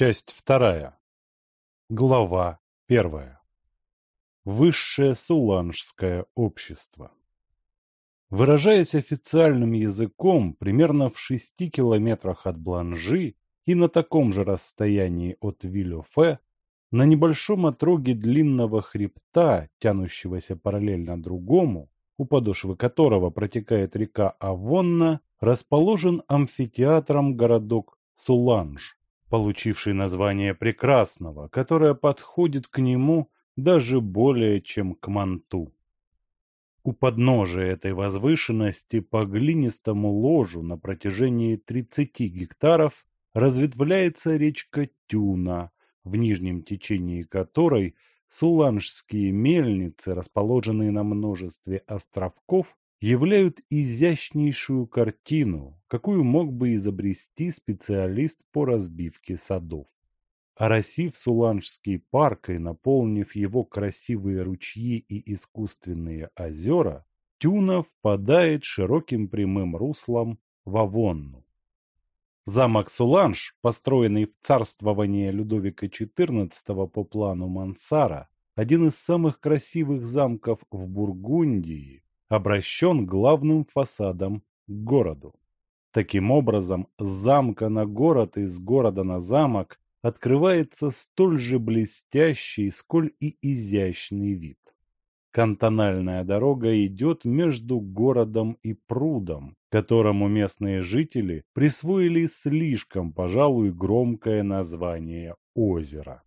Часть вторая. Глава первая. Высшее Суланжское общество. Выражаясь официальным языком, примерно в шести километрах от Бланжи и на таком же расстоянии от Вильофе, на небольшом отроге длинного хребта, тянущегося параллельно другому, у подошвы которого протекает река Авонна, расположен амфитеатром городок Суланж, получивший название прекрасного, которое подходит к нему даже более чем к манту. У подножия этой возвышенности по глинистому ложу на протяжении 30 гектаров разветвляется речка Тюна, в нижнем течении которой суланжские мельницы, расположенные на множестве островков, являют изящнейшую картину, какую мог бы изобрести специалист по разбивке садов. Оросив Суланжский парк и наполнив его красивые ручьи и искусственные озера, Тюна впадает широким прямым руслом в Авонну. Замок Суланж, построенный в царствование Людовика XIV по плану Мансара, один из самых красивых замков в Бургундии, обращен главным фасадом к городу. Таким образом, с замка на город и с города на замок открывается столь же блестящий, сколь и изящный вид. Кантональная дорога идет между городом и прудом, которому местные жители присвоили слишком, пожалуй, громкое название озера.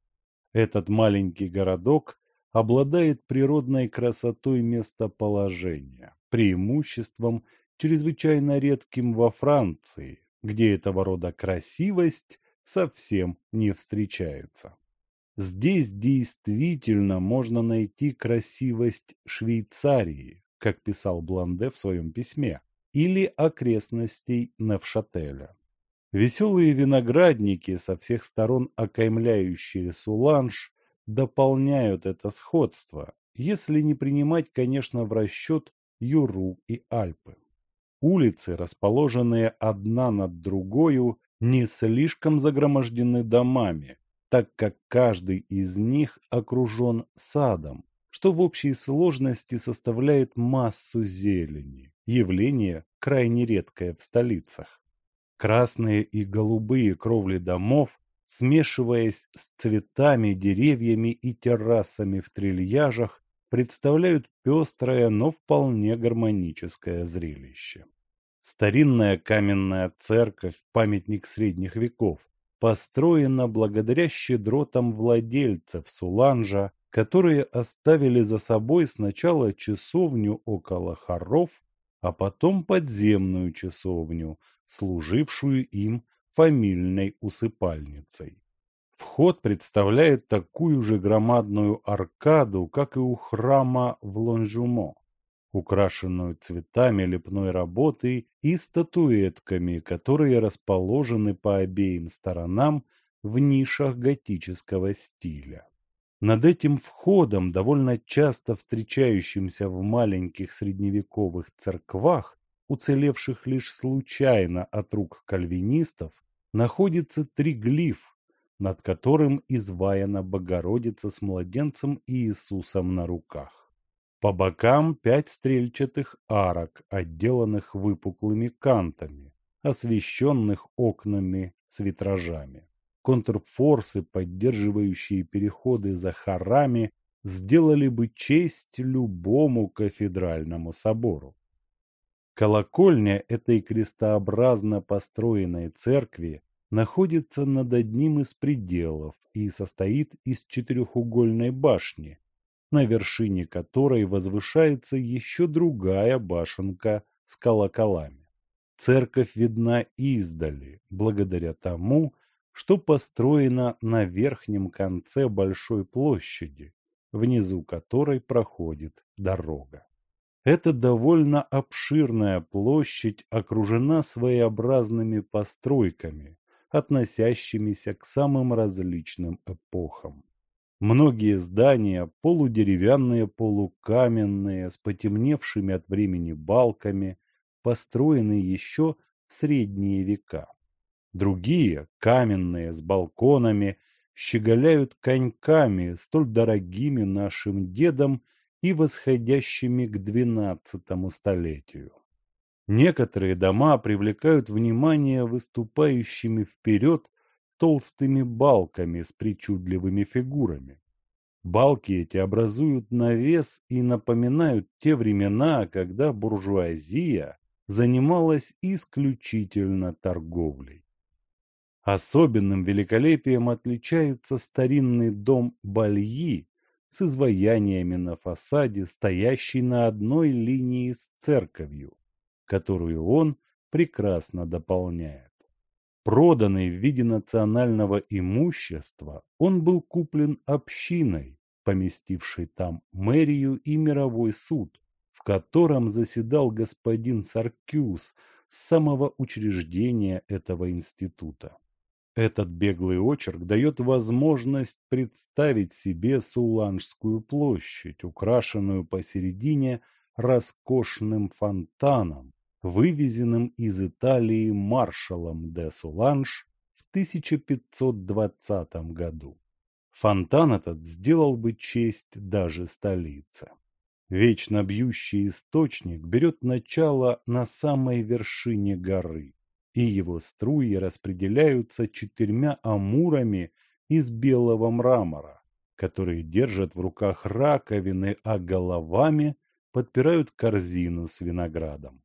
Этот маленький городок обладает природной красотой местоположения, преимуществом, чрезвычайно редким во Франции, где этого рода красивость совсем не встречается. Здесь действительно можно найти красивость Швейцарии, как писал Бланде в своем письме, или окрестностей Невшателя. Веселые виноградники, со всех сторон окаймляющие Суланж, дополняют это сходство, если не принимать, конечно, в расчет Юру и Альпы. Улицы, расположенные одна над другою, не слишком загромождены домами, так как каждый из них окружен садом, что в общей сложности составляет массу зелени, явление крайне редкое в столицах. Красные и голубые кровли домов, смешиваясь с цветами, деревьями и террасами в трильяжах, представляют пестрое, но вполне гармоническое зрелище. Старинная каменная церковь, памятник средних веков, построена благодаря щедротам владельцев Суланжа, которые оставили за собой сначала часовню около хоров, а потом подземную часовню, служившую им фамильной усыпальницей. Вход представляет такую же громадную аркаду, как и у храма в Лонжумо украшенную цветами лепной работы и статуэтками, которые расположены по обеим сторонам в нишах готического стиля. Над этим входом, довольно часто встречающимся в маленьких средневековых церквах, уцелевших лишь случайно от рук кальвинистов, находится триглиф, над которым изваяна Богородица с младенцем Иисусом на руках. По бокам пять стрельчатых арок, отделанных выпуклыми кантами, освещенных окнами с витражами. Контрфорсы, поддерживающие переходы за хорами, сделали бы честь любому кафедральному собору. Колокольня этой крестообразно построенной церкви находится над одним из пределов и состоит из четырехугольной башни, на вершине которой возвышается еще другая башенка с колоколами. Церковь видна издали, благодаря тому, что построена на верхнем конце большой площади, внизу которой проходит дорога. Эта довольно обширная площадь окружена своеобразными постройками, относящимися к самым различным эпохам. Многие здания, полудеревянные, полукаменные, с потемневшими от времени балками, построены еще в средние века. Другие, каменные, с балконами, щеголяют коньками, столь дорогими нашим дедам и восходящими к двенадцатому столетию. Некоторые дома привлекают внимание выступающими вперед толстыми балками с причудливыми фигурами. Балки эти образуют навес и напоминают те времена, когда буржуазия занималась исключительно торговлей. Особенным великолепием отличается старинный дом Бальи с изваяниями на фасаде, стоящий на одной линии с церковью, которую он прекрасно дополняет. Проданный в виде национального имущества, он был куплен общиной, поместившей там мэрию и мировой суд, в котором заседал господин Саркюс с самого учреждения этого института. Этот беглый очерк дает возможность представить себе Суланжскую площадь, украшенную посередине роскошным фонтаном, вывезенным из Италии маршалом де Суланж в 1520 году. Фонтан этот сделал бы честь даже столице. Вечно бьющий источник берет начало на самой вершине горы и его струи распределяются четырьмя амурами из белого мрамора, которые держат в руках раковины, а головами подпирают корзину с виноградом.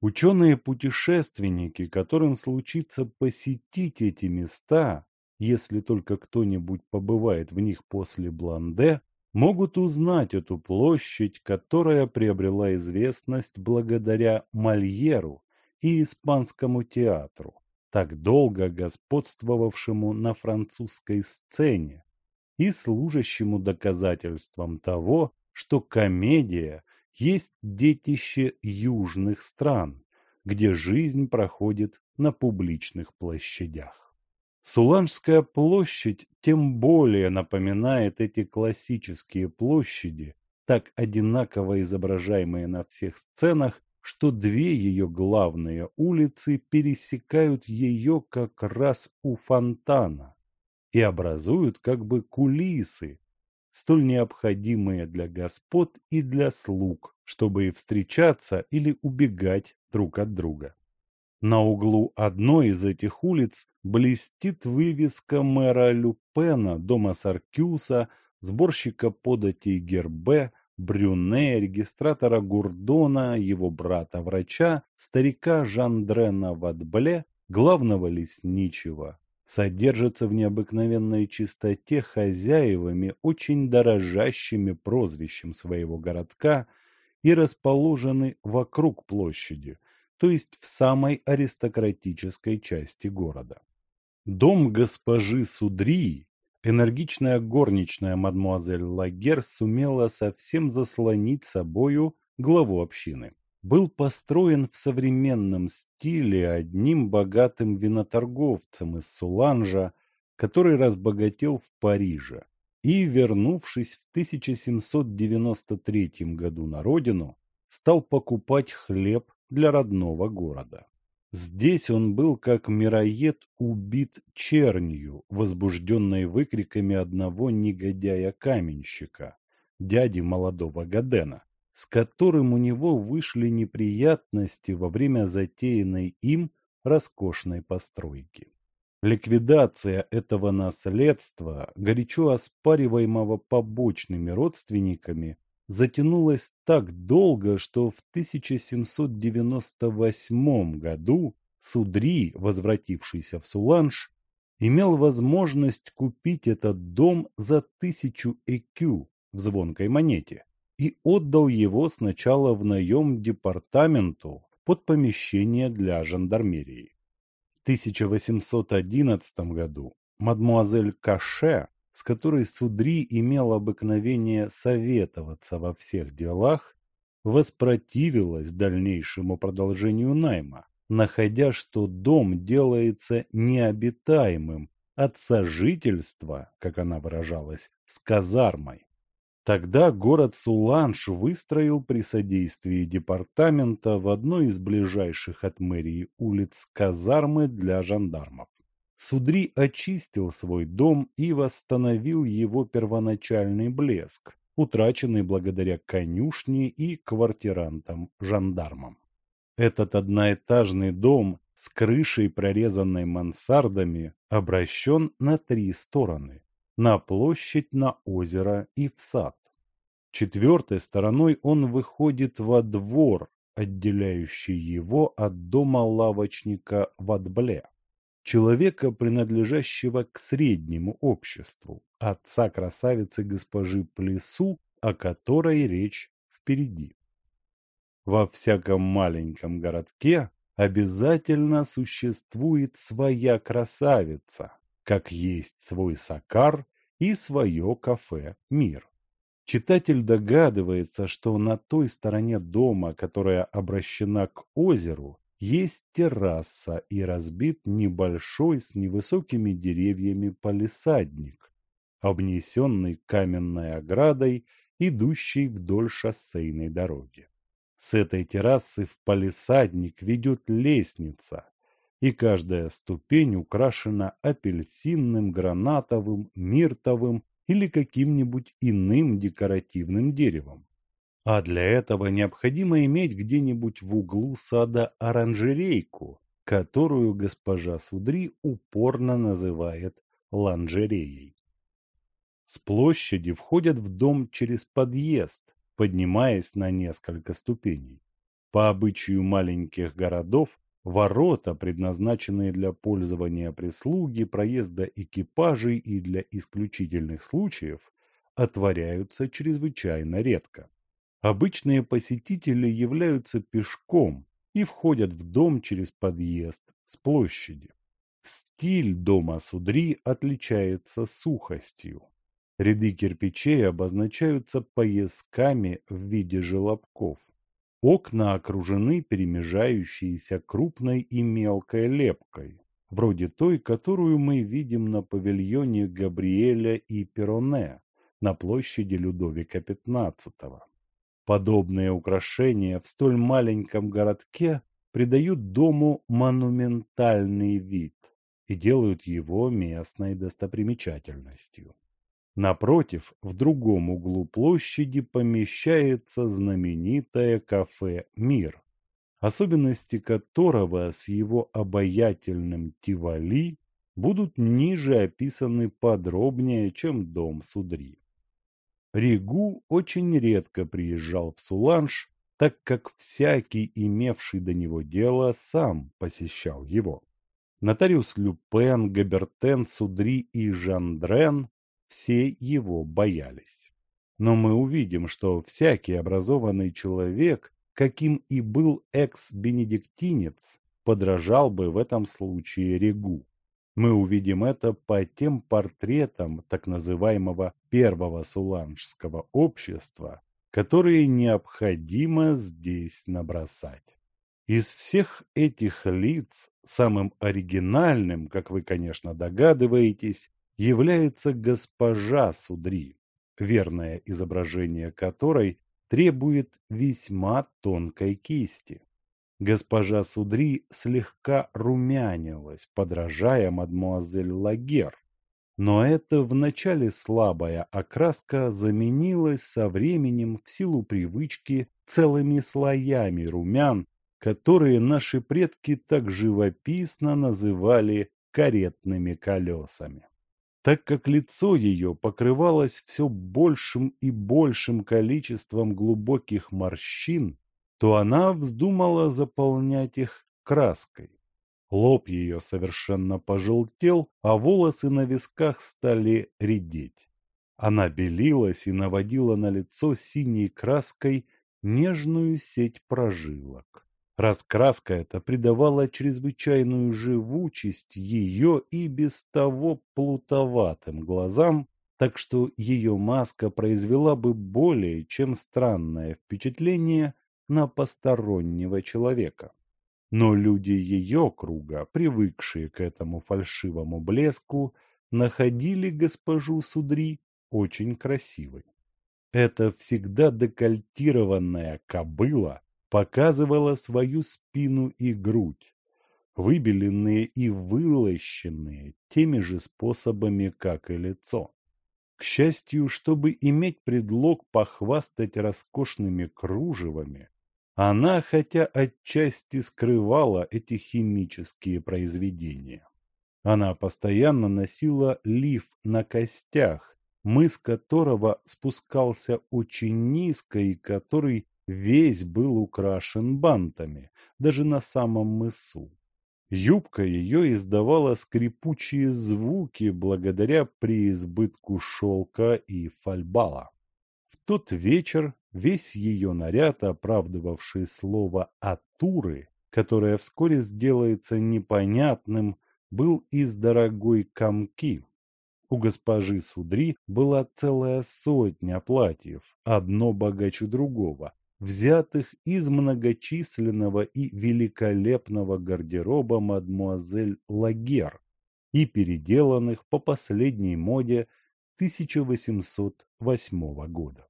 Ученые-путешественники, которым случится посетить эти места, если только кто-нибудь побывает в них после Бланде, могут узнать эту площадь, которая приобрела известность благодаря Мольеру и испанскому театру, так долго господствовавшему на французской сцене и служащему доказательством того, что комедия есть детище южных стран, где жизнь проходит на публичных площадях. Суланжская площадь тем более напоминает эти классические площади, так одинаково изображаемые на всех сценах, что две ее главные улицы пересекают ее как раз у фонтана и образуют как бы кулисы, столь необходимые для господ и для слуг, чтобы и встречаться или убегать друг от друга. На углу одной из этих улиц блестит вывеска мэра Люпена, дома Саркюса, сборщика податей Гербе, Брюне, регистратора Гурдона, его брата-врача, старика Жандрена Ватбле, главного лесничего, содержатся в необыкновенной чистоте хозяевами, очень дорожащими прозвищем своего городка и расположены вокруг площади, то есть в самой аристократической части города. Дом госпожи Судри Энергичная горничная мадмуазель Лагер сумела совсем заслонить собою главу общины. Был построен в современном стиле одним богатым виноторговцем из Суланжа, который разбогател в Париже и, вернувшись в 1793 году на родину, стал покупать хлеб для родного города. Здесь он был, как мироед, убит чернью, возбужденной выкриками одного негодяя-каменщика, дяди молодого Гадена, с которым у него вышли неприятности во время затеянной им роскошной постройки. Ликвидация этого наследства, горячо оспариваемого побочными родственниками, затянулась так долго, что в 1798 году Судри, возвратившийся в Суланж, имел возможность купить этот дом за тысячу экю в звонкой монете и отдал его сначала в наем департаменту под помещение для жандармерии. В 1811 году мадмуазель Каше с которой Судри имел обыкновение советоваться во всех делах, воспротивилась дальнейшему продолжению найма, находя, что дом делается необитаемым от сожительства, как она выражалась, с казармой. Тогда город Суланж выстроил при содействии департамента в одной из ближайших от мэрии улиц казармы для жандармов. Судри очистил свой дом и восстановил его первоначальный блеск, утраченный благодаря конюшне и квартирантам-жандармам. Этот одноэтажный дом с крышей, прорезанной мансардами, обращен на три стороны – на площадь, на озеро и в сад. Четвертой стороной он выходит во двор, отделяющий его от дома лавочника в Адбле человека, принадлежащего к среднему обществу, отца красавицы госпожи Плесу, о которой речь впереди. Во всяком маленьком городке обязательно существует своя красавица, как есть свой Сакар и свое кафе «Мир». Читатель догадывается, что на той стороне дома, которая обращена к озеру, есть терраса и разбит небольшой с невысокими деревьями палисадник, обнесенный каменной оградой, идущей вдоль шоссейной дороги. С этой террасы в палисадник ведет лестница, и каждая ступень украшена апельсинным, гранатовым, миртовым или каким-нибудь иным декоративным деревом. А для этого необходимо иметь где-нибудь в углу сада оранжерейку, которую госпожа Судри упорно называет ланжереей. С площади входят в дом через подъезд, поднимаясь на несколько ступеней. По обычаю маленьких городов, ворота, предназначенные для пользования прислуги, проезда экипажей и для исключительных случаев, отворяются чрезвычайно редко. Обычные посетители являются пешком и входят в дом через подъезд с площади. Стиль дома Судри отличается сухостью. Ряды кирпичей обозначаются поясками в виде желобков. Окна окружены перемежающейся крупной и мелкой лепкой, вроде той, которую мы видим на павильоне Габриэля и Пероне на площади Людовика XV. Подобные украшения в столь маленьком городке придают дому монументальный вид и делают его местной достопримечательностью. Напротив, в другом углу площади помещается знаменитое кафе «Мир», особенности которого с его обаятельным Тивали будут ниже описаны подробнее, чем дом Судри. Ригу очень редко приезжал в Суланж, так как всякий, имевший до него дело, сам посещал его. Нотариус Люпен, Габертен, Судри и Жандрен все его боялись. Но мы увидим, что всякий образованный человек, каким и был экс-бенедиктинец, подражал бы в этом случае Регу. Мы увидим это по тем портретам так называемого первого суланжского общества, которые необходимо здесь набросать. Из всех этих лиц самым оригинальным, как вы, конечно, догадываетесь, является госпожа Судри, верное изображение которой требует весьма тонкой кисти. Госпожа Судри слегка румянилась, подражая мадмуазель Лагер. Но эта вначале слабая окраска заменилась со временем в силу привычки целыми слоями румян, которые наши предки так живописно называли каретными колесами. Так как лицо ее покрывалось все большим и большим количеством глубоких морщин, то она вздумала заполнять их краской. Лоб ее совершенно пожелтел, а волосы на висках стали редеть. Она белилась и наводила на лицо синей краской нежную сеть прожилок. Раскраска эта придавала чрезвычайную живучесть ее и без того плутоватым глазам, так что ее маска произвела бы более чем странное впечатление на постороннего человека. Но люди ее круга, привыкшие к этому фальшивому блеску, находили госпожу Судри очень красивой. Эта всегда декольтированная кобыла показывала свою спину и грудь. выбеленные и вылощенные теми же способами, как и лицо. К счастью, чтобы иметь предлог похвастать роскошными кружевами, она хотя отчасти скрывала эти химические произведения. Она постоянно носила лиф на костях, мыс которого спускался очень низко и который весь был украшен бантами, даже на самом мысу. Юбка ее издавала скрипучие звуки благодаря преизбытку шелка и фольбала. В тот вечер весь ее наряд, оправдывавший слово «атуры», которое вскоре сделается непонятным, был из дорогой камки. У госпожи Судри была целая сотня платьев, одно богаче другого, взятых из многочисленного и великолепного гардероба мадмуазель Лагер и переделанных по последней моде 1808 года.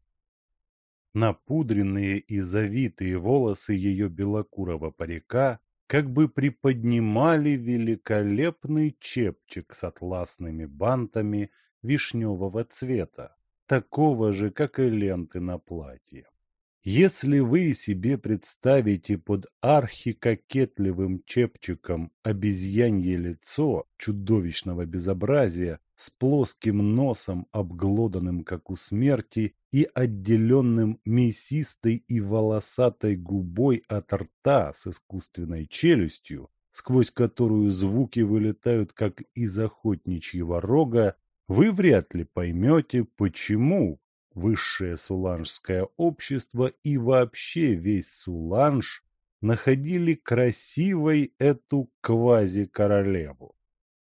Напудренные и завитые волосы ее белокурого парика как бы приподнимали великолепный чепчик с атласными бантами вишневого цвета, такого же, как и ленты на платье. Если вы себе представите под архикокетливым чепчиком обезьянье лицо чудовищного безобразия с плоским носом, обглоданным как у смерти, и отделенным мясистой и волосатой губой от рта с искусственной челюстью, сквозь которую звуки вылетают как из охотничьего рога, вы вряд ли поймете, почему высшее суланжское общество и вообще весь Суланж находили красивой эту квази-королеву.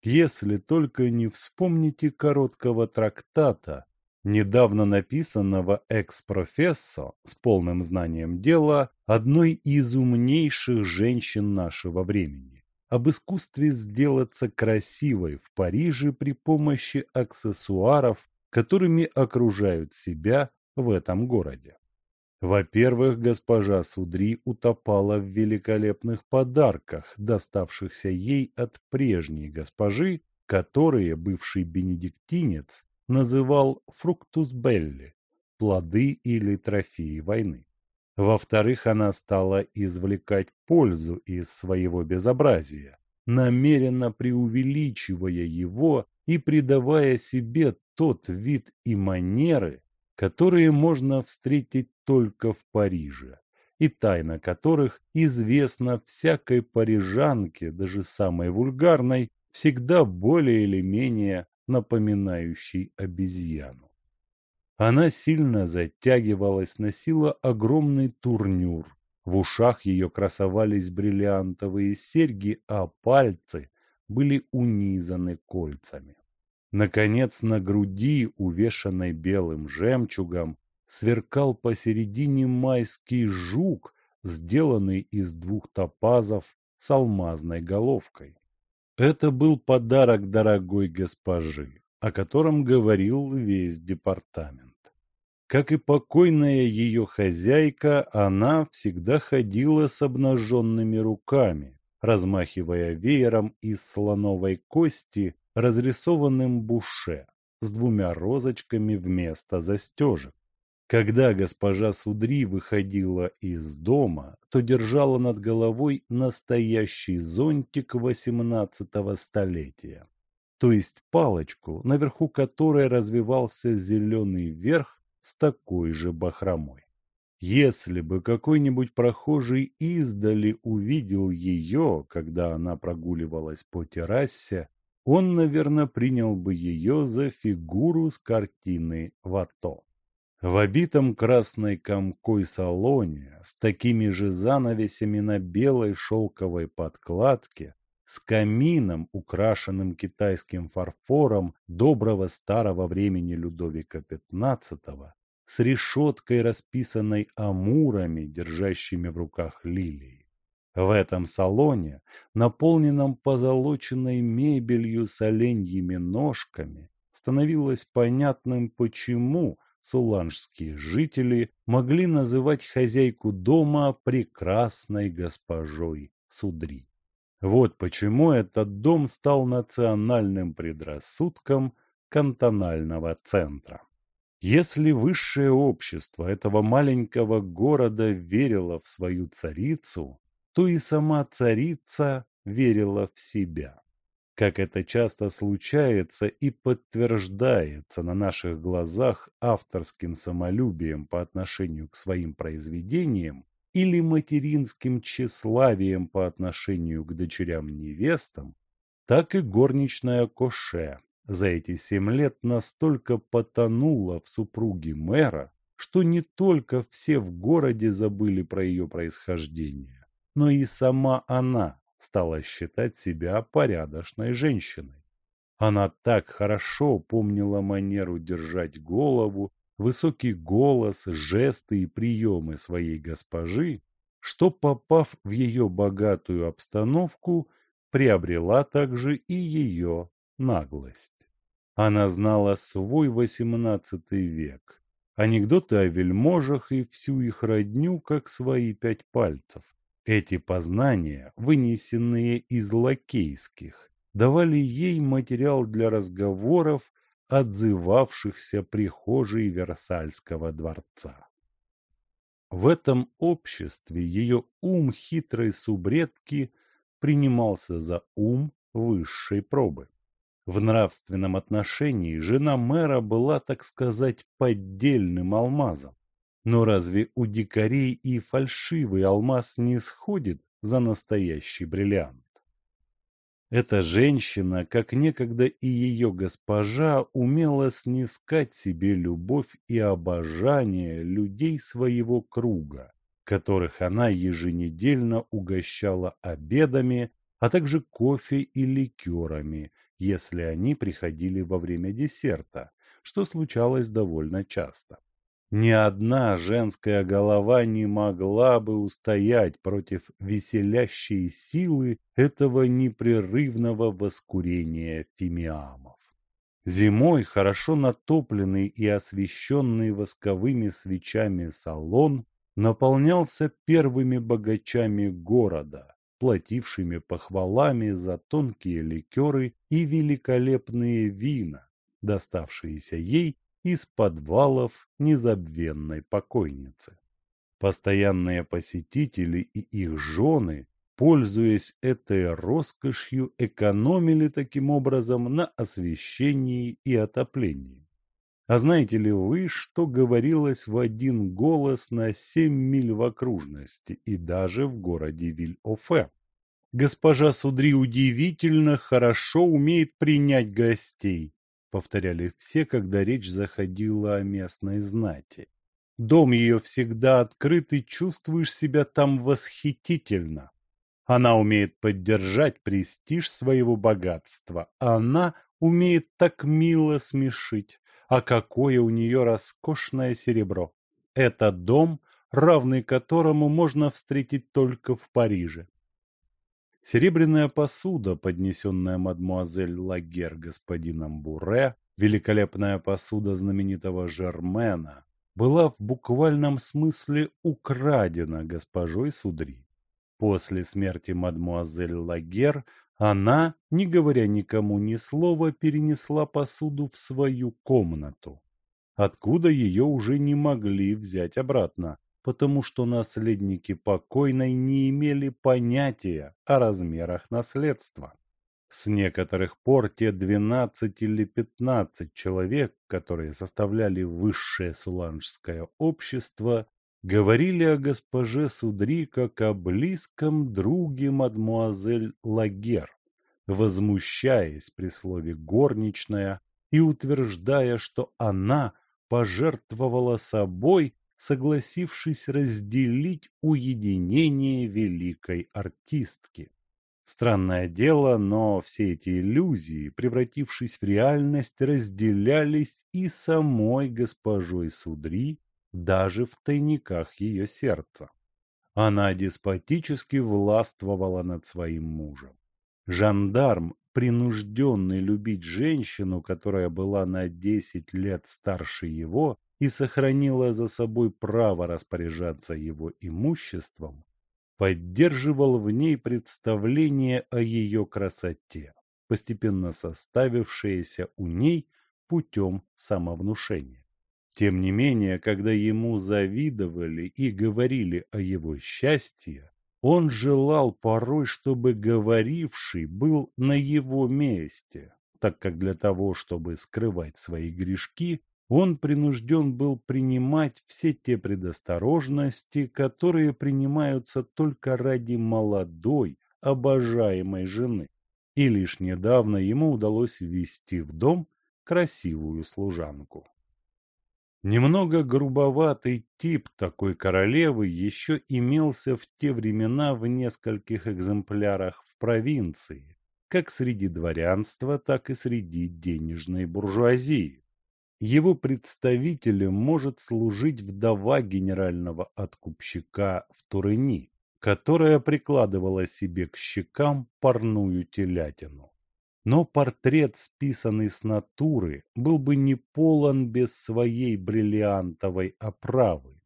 Если только не вспомните короткого трактата, недавно написанного экс-профессо с полным знанием дела одной из умнейших женщин нашего времени об искусстве сделаться красивой в Париже при помощи аксессуаров которыми окружают себя в этом городе. Во-первых, госпожа Судри утопала в великолепных подарках, доставшихся ей от прежней госпожи, которые бывший бенедиктинец называл фруктус белли – плоды или трофеи войны. Во-вторых, она стала извлекать пользу из своего безобразия, намеренно преувеличивая его и придавая себе тот вид и манеры, которые можно встретить только в Париже, и тайна которых известна всякой парижанке, даже самой вульгарной, всегда более или менее напоминающей обезьяну. Она сильно затягивалась, носила огромный турнюр, в ушах ее красовались бриллиантовые серьги, а пальцы были унизаны кольцами. Наконец, на груди, увешанной белым жемчугом, сверкал посередине майский жук, сделанный из двух топазов с алмазной головкой. Это был подарок дорогой госпожи, о котором говорил весь департамент. Как и покойная ее хозяйка, она всегда ходила с обнаженными руками, размахивая веером из слоновой кости, разрисованным буше, с двумя розочками вместо застежек. Когда госпожа Судри выходила из дома, то держала над головой настоящий зонтик XVIII столетия, то есть палочку, наверху которой развивался зеленый верх с такой же бахромой. Если бы какой-нибудь прохожий издали увидел ее, когда она прогуливалась по террасе, он, наверное, принял бы ее за фигуру с картины Вато. В обитом красной комкой салоне, с такими же занавесями на белой шелковой подкладке, с камином, украшенным китайским фарфором доброго старого времени Людовика XV, с решеткой, расписанной амурами, держащими в руках лилии. В этом салоне, наполненном позолоченной мебелью с оленьими ножками, становилось понятным, почему суланжские жители могли называть хозяйку дома прекрасной госпожой Судри. Вот почему этот дом стал национальным предрассудком кантонального центра. Если высшее общество этого маленького города верило в свою царицу, то и сама царица верила в себя. Как это часто случается и подтверждается на наших глазах авторским самолюбием по отношению к своим произведениям или материнским тщеславием по отношению к дочерям-невестам, так и горничная Коше за эти семь лет настолько потонула в супруге мэра, что не только все в городе забыли про ее происхождение, но и сама она стала считать себя порядочной женщиной. Она так хорошо помнила манеру держать голову, высокий голос, жесты и приемы своей госпожи, что, попав в ее богатую обстановку, приобрела также и ее наглость. Она знала свой восемнадцатый век, анекдоты о вельможах и всю их родню, как свои пять пальцев. Эти познания, вынесенные из лакейских, давали ей материал для разговоров, отзывавшихся прихожей Версальского дворца. В этом обществе ее ум хитрой субредки принимался за ум высшей пробы. В нравственном отношении жена мэра была, так сказать, поддельным алмазом. Но разве у дикарей и фальшивый алмаз не сходит за настоящий бриллиант? Эта женщина, как некогда и ее госпожа, умела снискать себе любовь и обожание людей своего круга, которых она еженедельно угощала обедами, а также кофе и ликерами, если они приходили во время десерта, что случалось довольно часто. Ни одна женская голова не могла бы устоять против веселящей силы этого непрерывного воскурения фимиамов. Зимой хорошо натопленный и освещенный восковыми свечами салон наполнялся первыми богачами города, платившими похвалами за тонкие ликеры и великолепные вина, доставшиеся ей из подвалов незабвенной покойницы. Постоянные посетители и их жены, пользуясь этой роскошью, экономили таким образом на освещении и отоплении. А знаете ли вы, что говорилось в один голос на семь миль в окружности и даже в городе Виль-Офе? Госпожа Судри удивительно хорошо умеет принять гостей, повторяли все, когда речь заходила о местной знати. Дом ее всегда открыт, и чувствуешь себя там восхитительно. Она умеет поддержать престиж своего богатства. Она умеет так мило смешить. А какое у нее роскошное серебро! Это дом, равный которому можно встретить только в Париже. Серебряная посуда, поднесенная мадмуазель Лагер господином Буре, великолепная посуда знаменитого Жермена, была в буквальном смысле украдена госпожой Судри. После смерти мадмуазель Лагер она, не говоря никому ни слова, перенесла посуду в свою комнату, откуда ее уже не могли взять обратно, потому что наследники покойной не имели понятия о размерах наследства. С некоторых пор те двенадцать или пятнадцать человек, которые составляли высшее суланжское общество, говорили о госпоже Судри как о близком друге мадмуазель Лагер, возмущаясь при слове «горничная» и утверждая, что она пожертвовала собой согласившись разделить уединение великой артистки. Странное дело, но все эти иллюзии, превратившись в реальность, разделялись и самой госпожой Судри, даже в тайниках ее сердца. Она деспотически властвовала над своим мужем. Жандарм, принужденный любить женщину, которая была на десять лет старше его, и сохранила за собой право распоряжаться его имуществом, поддерживал в ней представление о ее красоте, постепенно составившееся у ней путем самовнушения. Тем не менее, когда ему завидовали и говорили о его счастье, он желал порой, чтобы говоривший был на его месте, так как для того, чтобы скрывать свои грешки, он принужден был принимать все те предосторожности, которые принимаются только ради молодой, обожаемой жены. И лишь недавно ему удалось ввести в дом красивую служанку. Немного грубоватый тип такой королевы еще имелся в те времена в нескольких экземплярах в провинции, как среди дворянства, так и среди денежной буржуазии. Его представителем может служить вдова генерального откупщика в Турыни, которая прикладывала себе к щекам парную телятину. Но портрет, списанный с натуры, был бы не полон без своей бриллиантовой оправы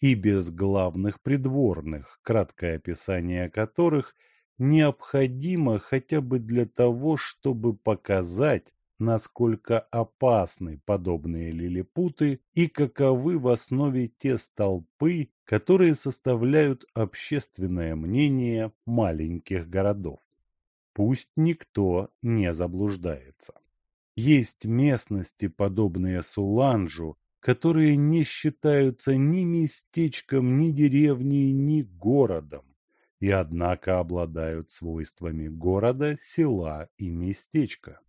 и без главных придворных, краткое описание которых необходимо хотя бы для того, чтобы показать, насколько опасны подобные лилипуты и каковы в основе те столпы, которые составляют общественное мнение маленьких городов. Пусть никто не заблуждается. Есть местности, подобные Суланжу, которые не считаются ни местечком, ни деревней, ни городом, и однако обладают свойствами города, села и местечка.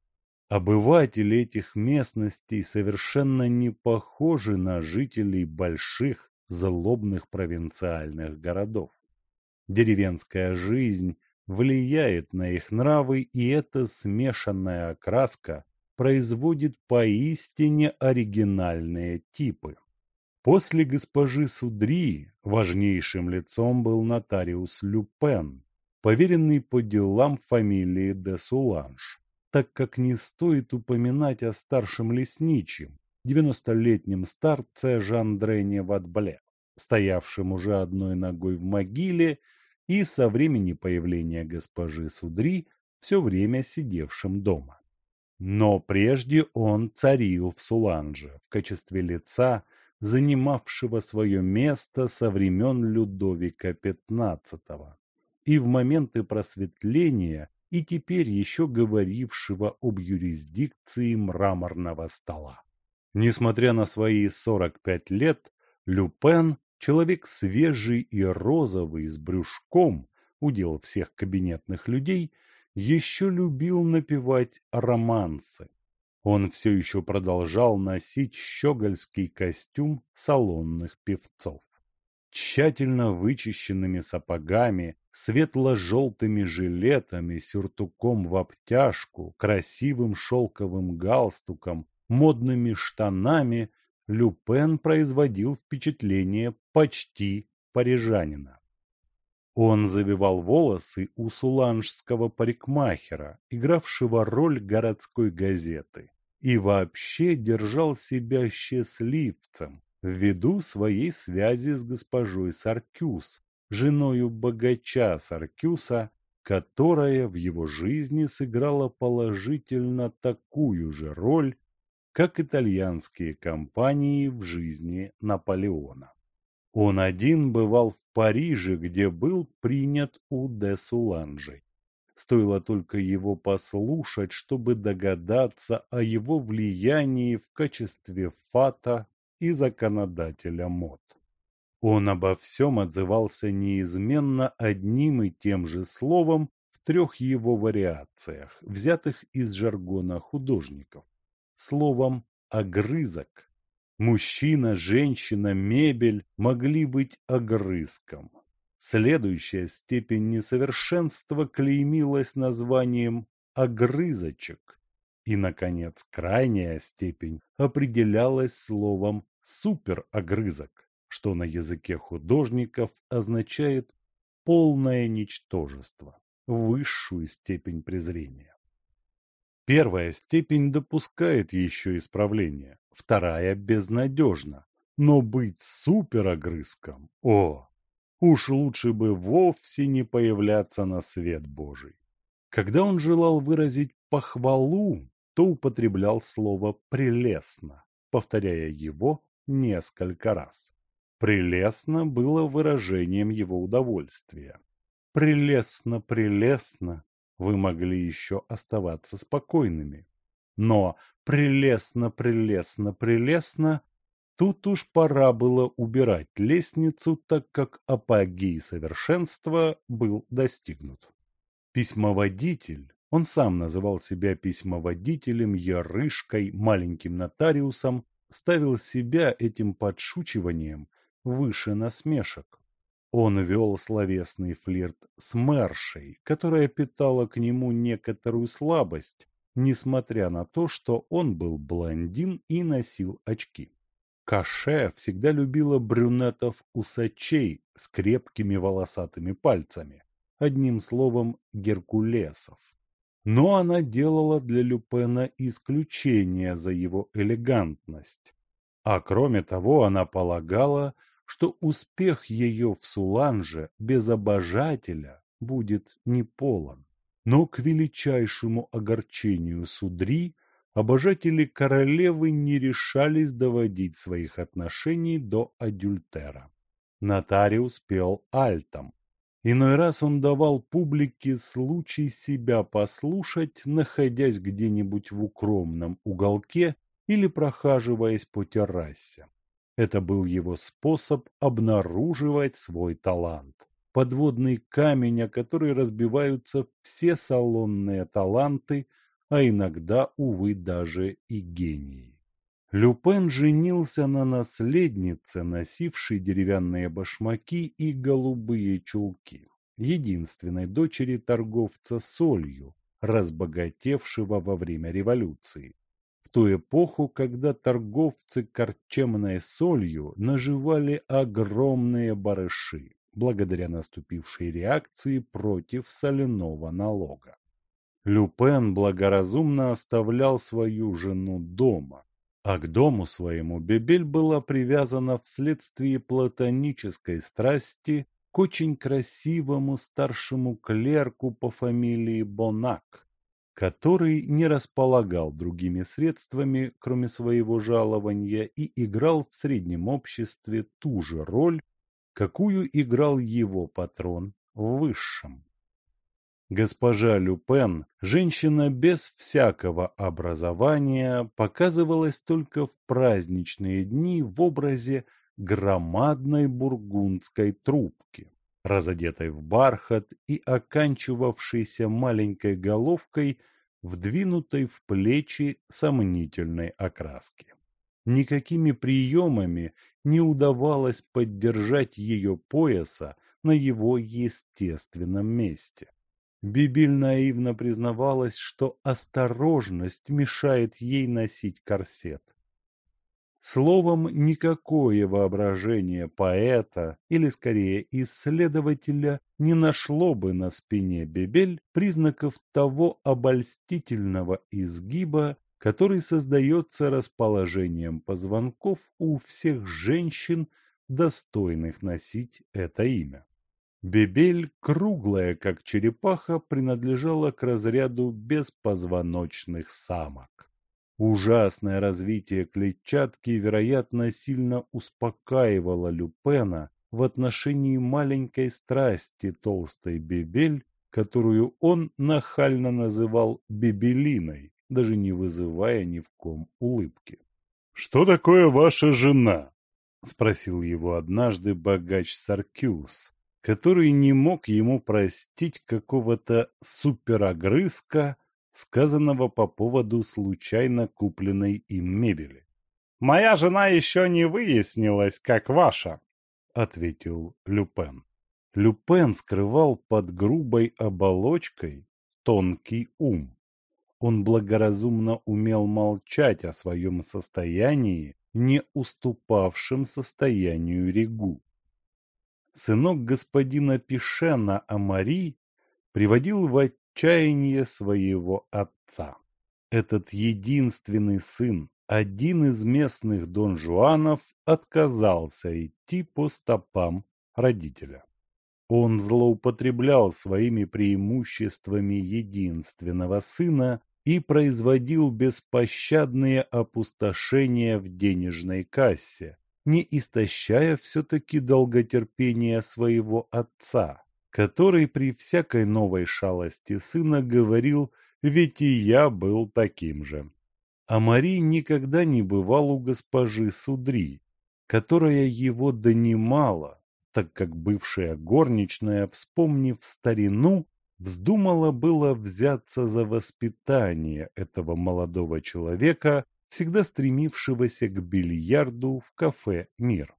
Обыватели этих местностей совершенно не похожи на жителей больших, злобных провинциальных городов. Деревенская жизнь влияет на их нравы, и эта смешанная окраска производит поистине оригинальные типы. После госпожи Судри важнейшим лицом был нотариус Люпен, поверенный по делам фамилии де Суланж, так как не стоит упоминать о старшем лесничем, девяностолетнем старце Жандрене Ватбле, стоявшем уже одной ногой в могиле и со времени появления госпожи Судри все время сидевшим дома. Но прежде он царил в Суланже в качестве лица, занимавшего свое место со времен Людовика XV и в моменты просветления и теперь еще говорившего об юрисдикции мраморного стола. Несмотря на свои 45 лет, Люпен Человек свежий и розовый, с брюшком, удел всех кабинетных людей, еще любил напевать романсы. Он все еще продолжал носить щегольский костюм салонных певцов. Тщательно вычищенными сапогами, светло-желтыми жилетами, сюртуком в обтяжку, красивым шелковым галстуком, модными штанами – Люпен производил впечатление почти парижанина. Он завивал волосы у суланжского парикмахера, игравшего роль городской газеты, и вообще держал себя счастливцем ввиду своей связи с госпожой Саркюс, женою богача Саркюса, которая в его жизни сыграла положительно такую же роль, как итальянские компании в жизни Наполеона. Он один бывал в Париже, где был принят у де Суланжи. Стоило только его послушать, чтобы догадаться о его влиянии в качестве фата и законодателя мод. Он обо всем отзывался неизменно одним и тем же словом в трех его вариациях, взятых из жаргона художников словом «огрызок». Мужчина, женщина, мебель могли быть огрызком. Следующая степень несовершенства клеймилась названием «огрызочек». И, наконец, крайняя степень определялась словом «суперогрызок», что на языке художников означает полное ничтожество, высшую степень презрения. Первая степень допускает еще исправление, вторая безнадежна. Но быть суперогрызком – о! Уж лучше бы вовсе не появляться на свет Божий. Когда он желал выразить похвалу, то употреблял слово «прелестно», повторяя его несколько раз. «Прелестно» было выражением его удовольствия. «Прелестно, прелестно» вы могли еще оставаться спокойными. Но «прелестно, прелестно, прелестно» Тут уж пора было убирать лестницу, так как апогей совершенства был достигнут. Письмоводитель, он сам называл себя письмоводителем, ярышкой, маленьким нотариусом, ставил себя этим подшучиванием выше насмешек. Он вел словесный флирт с Мэршей, которая питала к нему некоторую слабость, несмотря на то, что он был блондин и носил очки. Каше всегда любила брюнетов-усачей с крепкими волосатыми пальцами, одним словом Геркулесов. Но она делала для Люпена исключение за его элегантность. А кроме того, она полагала, что успех ее в Суланже без обожателя будет неполон. Но к величайшему огорчению Судри обожатели королевы не решались доводить своих отношений до адюльтера. Нотариус пел альтом, Иной раз он давал публике случай себя послушать, находясь где-нибудь в укромном уголке или прохаживаясь по террасе. Это был его способ обнаруживать свой талант. Подводный камень, о который разбиваются все салонные таланты, а иногда, увы, даже и гении. Люпен женился на наследнице, носившей деревянные башмаки и голубые чулки, единственной дочери торговца солью, разбогатевшего во время революции. В ту эпоху, когда торговцы корчемной солью наживали огромные барыши, благодаря наступившей реакции против соляного налога. Люпен благоразумно оставлял свою жену дома, а к дому своему Бебель была привязана вследствие платонической страсти к очень красивому старшему клерку по фамилии Бонак, который не располагал другими средствами, кроме своего жалования, и играл в среднем обществе ту же роль, какую играл его патрон в высшем. Госпожа Люпен, женщина без всякого образования, показывалась только в праздничные дни в образе громадной бургундской трубки, разодетой в бархат и оканчивавшейся маленькой головкой, вдвинутой в плечи сомнительной окраски. Никакими приемами не удавалось поддержать ее пояса на его естественном месте. Бибиль наивно признавалась, что осторожность мешает ей носить корсет. Словом, никакое воображение поэта, или скорее исследователя, не нашло бы на спине Бебель признаков того обольстительного изгиба, который создается расположением позвонков у всех женщин, достойных носить это имя. Бебель, круглая как черепаха, принадлежала к разряду беспозвоночных самок. Ужасное развитие клетчатки, вероятно, сильно успокаивало Люпена в отношении маленькой страсти толстой Бебель, которую он нахально называл Бебелиной, даже не вызывая ни в ком улыбки. «Что такое ваша жена?» — спросил его однажды богач Саркиус, который не мог ему простить какого-то суперогрызка, сказанного по поводу случайно купленной им мебели. «Моя жена еще не выяснилась, как ваша», — ответил Люпен. Люпен скрывал под грубой оболочкой тонкий ум. Он благоразумно умел молчать о своем состоянии, не уступавшем состоянию Ригу сынок господина Пишена Амари приводил в отчаяние своего отца. Этот единственный сын, один из местных дон Жуанов, отказался идти по стопам родителя. Он злоупотреблял своими преимуществами единственного сына и производил беспощадные опустошения в денежной кассе, не истощая все-таки долготерпения своего отца, который при всякой новой шалости сына говорил «ведь и я был таким же». А Мари никогда не бывал у госпожи Судри, которая его донимала, так как бывшая горничная, вспомнив старину, вздумала было взяться за воспитание этого молодого человека, всегда стремившегося к бильярду в кафе «Мир».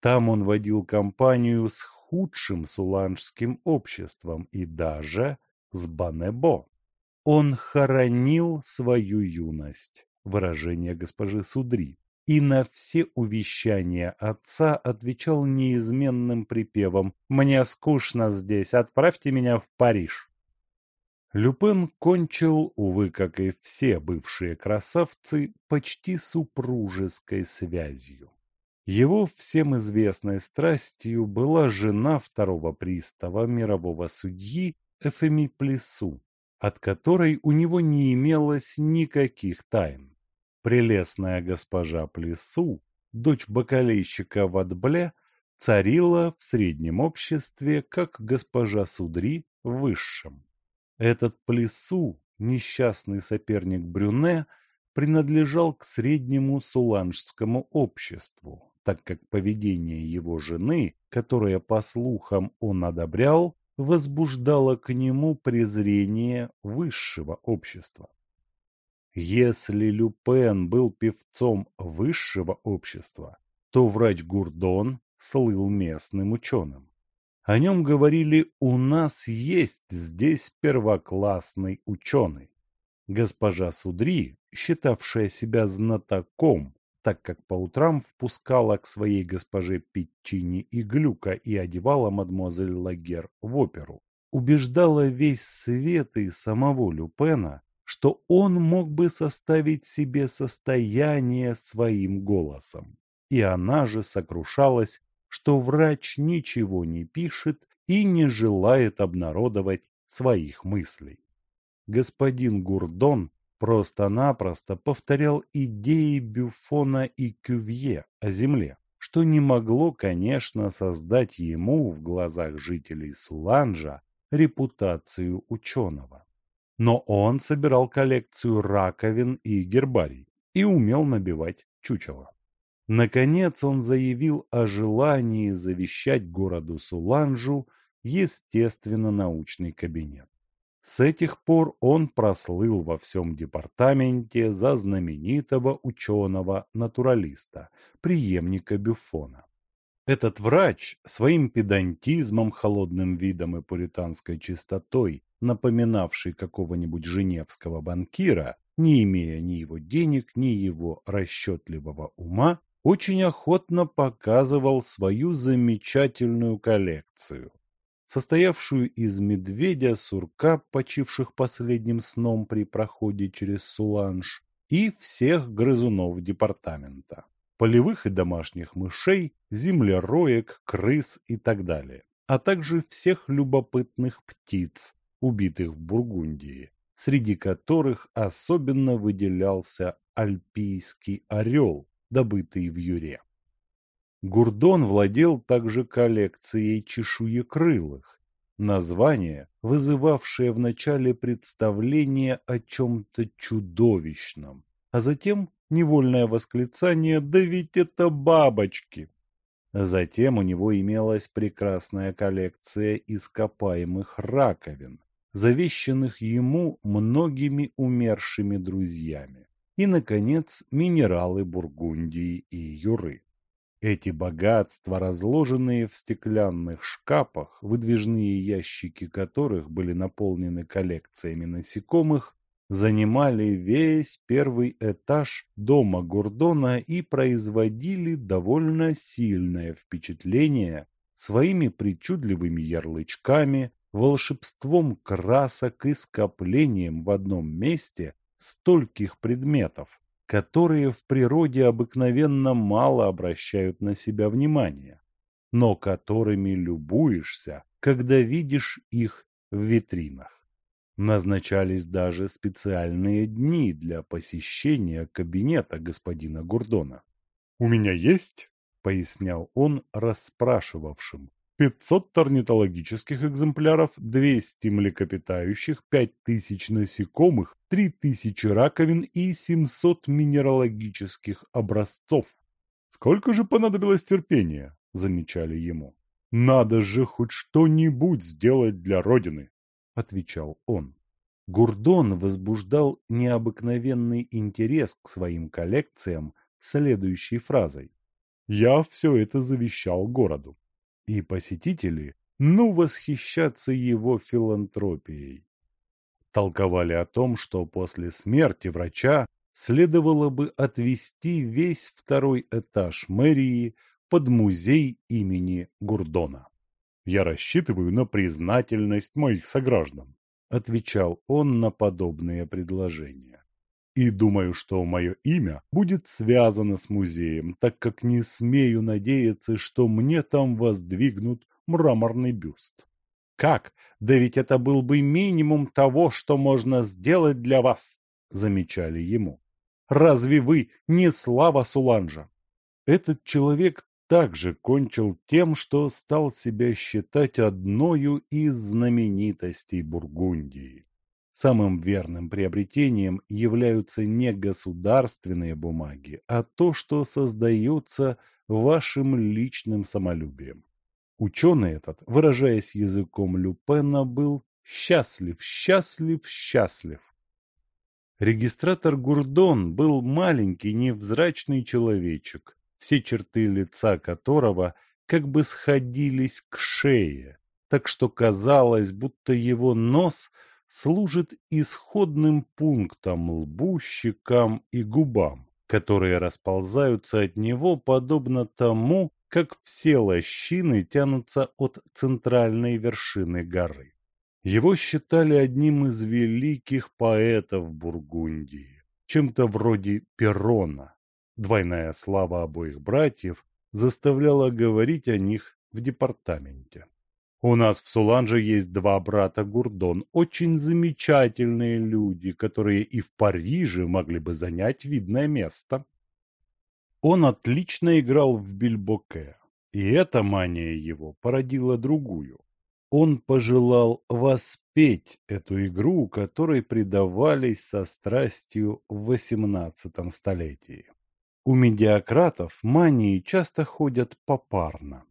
Там он водил компанию с худшим суланжским обществом и даже с Банебо. Он хоронил свою юность, выражение госпожи Судри, и на все увещания отца отвечал неизменным припевом «Мне скучно здесь, отправьте меня в Париж». Люпен кончил, увы, как и все бывшие красавцы, почти супружеской связью. Его всем известной страстью была жена второго пристава мирового судьи Эфеми Плесу, от которой у него не имелось никаких тайн. Прелестная госпожа Плесу, дочь бакалейщика в Адбле, царила в среднем обществе, как госпожа Судри в высшем. Этот Плесу, несчастный соперник Брюне, принадлежал к среднему суланжскому обществу, так как поведение его жены, которое, по слухам, он одобрял, возбуждало к нему презрение высшего общества. Если Люпен был певцом высшего общества, то врач Гурдон слыл местным ученым. О нем говорили «у нас есть здесь первоклассный ученый». Госпожа Судри, считавшая себя знатоком, так как по утрам впускала к своей госпоже Петчини и Глюка и одевала мадемуазель Лагер в оперу, убеждала весь свет и самого Люпена, что он мог бы составить себе состояние своим голосом. И она же сокрушалась, что врач ничего не пишет и не желает обнародовать своих мыслей. Господин Гурдон просто-напросто повторял идеи Бюфона и Кювье о Земле, что не могло, конечно, создать ему в глазах жителей Суланжа репутацию ученого. Но он собирал коллекцию раковин и гербарий и умел набивать чучело. Наконец он заявил о желании завещать городу Суланжу естественно-научный кабинет. С этих пор он прослыл во всем департаменте за знаменитого ученого-натуралиста, преемника Бюфона. Этот врач своим педантизмом, холодным видом и пуританской чистотой напоминавший какого-нибудь женевского банкира, не имея ни его денег, ни его расчетливого ума, очень охотно показывал свою замечательную коллекцию, состоявшую из медведя, сурка, почивших последним сном при проходе через Суланж, и всех грызунов департамента, полевых и домашних мышей, землероек, крыс и так далее, а также всех любопытных птиц, убитых в Бургундии, среди которых особенно выделялся альпийский орел, добытый в Юре. Гурдон владел также коллекцией чешуекрылых, название, вызывавшее в начале представление о чем-то чудовищном, а затем невольное восклицание «Да ведь это бабочки!». Затем у него имелась прекрасная коллекция ископаемых раковин, завещанных ему многими умершими друзьями. И, наконец, минералы Бургундии и Юры. Эти богатства, разложенные в стеклянных шкапах, выдвижные ящики которых были наполнены коллекциями насекомых, занимали весь первый этаж дома Гурдона и производили довольно сильное впечатление своими причудливыми ярлычками, волшебством красок и скоплением в одном месте стольких предметов, которые в природе обыкновенно мало обращают на себя внимания, но которыми любуешься, когда видишь их в витринах. Назначались даже специальные дни для посещения кабинета господина Гурдона. «У меня есть», — пояснял он расспрашивавшим, «500 орнитологических экземпляров, 200 млекопитающих, 5000 насекомых, 3000 раковин и 700 минералогических образцов. Сколько же понадобилось терпения, замечали ему. Надо же хоть что-нибудь сделать для Родины. – отвечал он. Гурдон возбуждал необыкновенный интерес к своим коллекциям следующей фразой. «Я все это завещал городу». И посетители, ну, восхищаться его филантропией. Толковали о том, что после смерти врача следовало бы отвести весь второй этаж мэрии под музей имени Гурдона. Я рассчитываю на признательность моих сограждан, отвечал он на подобные предложения. И думаю, что мое имя будет связано с музеем, так как не смею надеяться, что мне там воздвигнут мраморный бюст. Как? Да ведь это был бы минимум того, что можно сделать для вас, замечали ему. Разве вы не слава Суланжа? Этот человек также кончил тем, что стал себя считать одною из знаменитостей Бургундии. Самым верным приобретением являются не государственные бумаги, а то, что создается вашим личным самолюбием. Ученый этот, выражаясь языком Люпена, был счастлив, счастлив, счастлив. Регистратор Гурдон был маленький невзрачный человечек, все черты лица которого как бы сходились к шее, так что казалось, будто его нос служит исходным пунктом лбу, щекам и губам, которые расползаются от него подобно тому, как все лощины тянутся от центральной вершины горы. Его считали одним из великих поэтов Бургундии, чем-то вроде Перона, Двойная слава обоих братьев заставляла говорить о них в департаменте. У нас в Суланже есть два брата Гурдон, очень замечательные люди, которые и в Париже могли бы занять видное место. Он отлично играл в бильбоке, и эта мания его породила другую. Он пожелал воспеть эту игру, которой предавались со страстью в XVIII столетии. У медиакратов мании часто ходят попарно.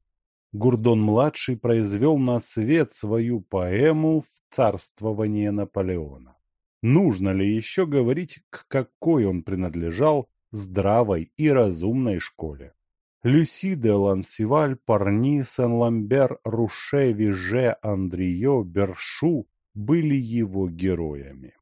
Гурдон-младший произвел на свет свою поэму в царствование Наполеона. Нужно ли еще говорить, к какой он принадлежал здравой и разумной школе? Люси де Лансиваль, Парни, Сен-Ламбер, Руше, Виже, Андрио, Бершу были его героями.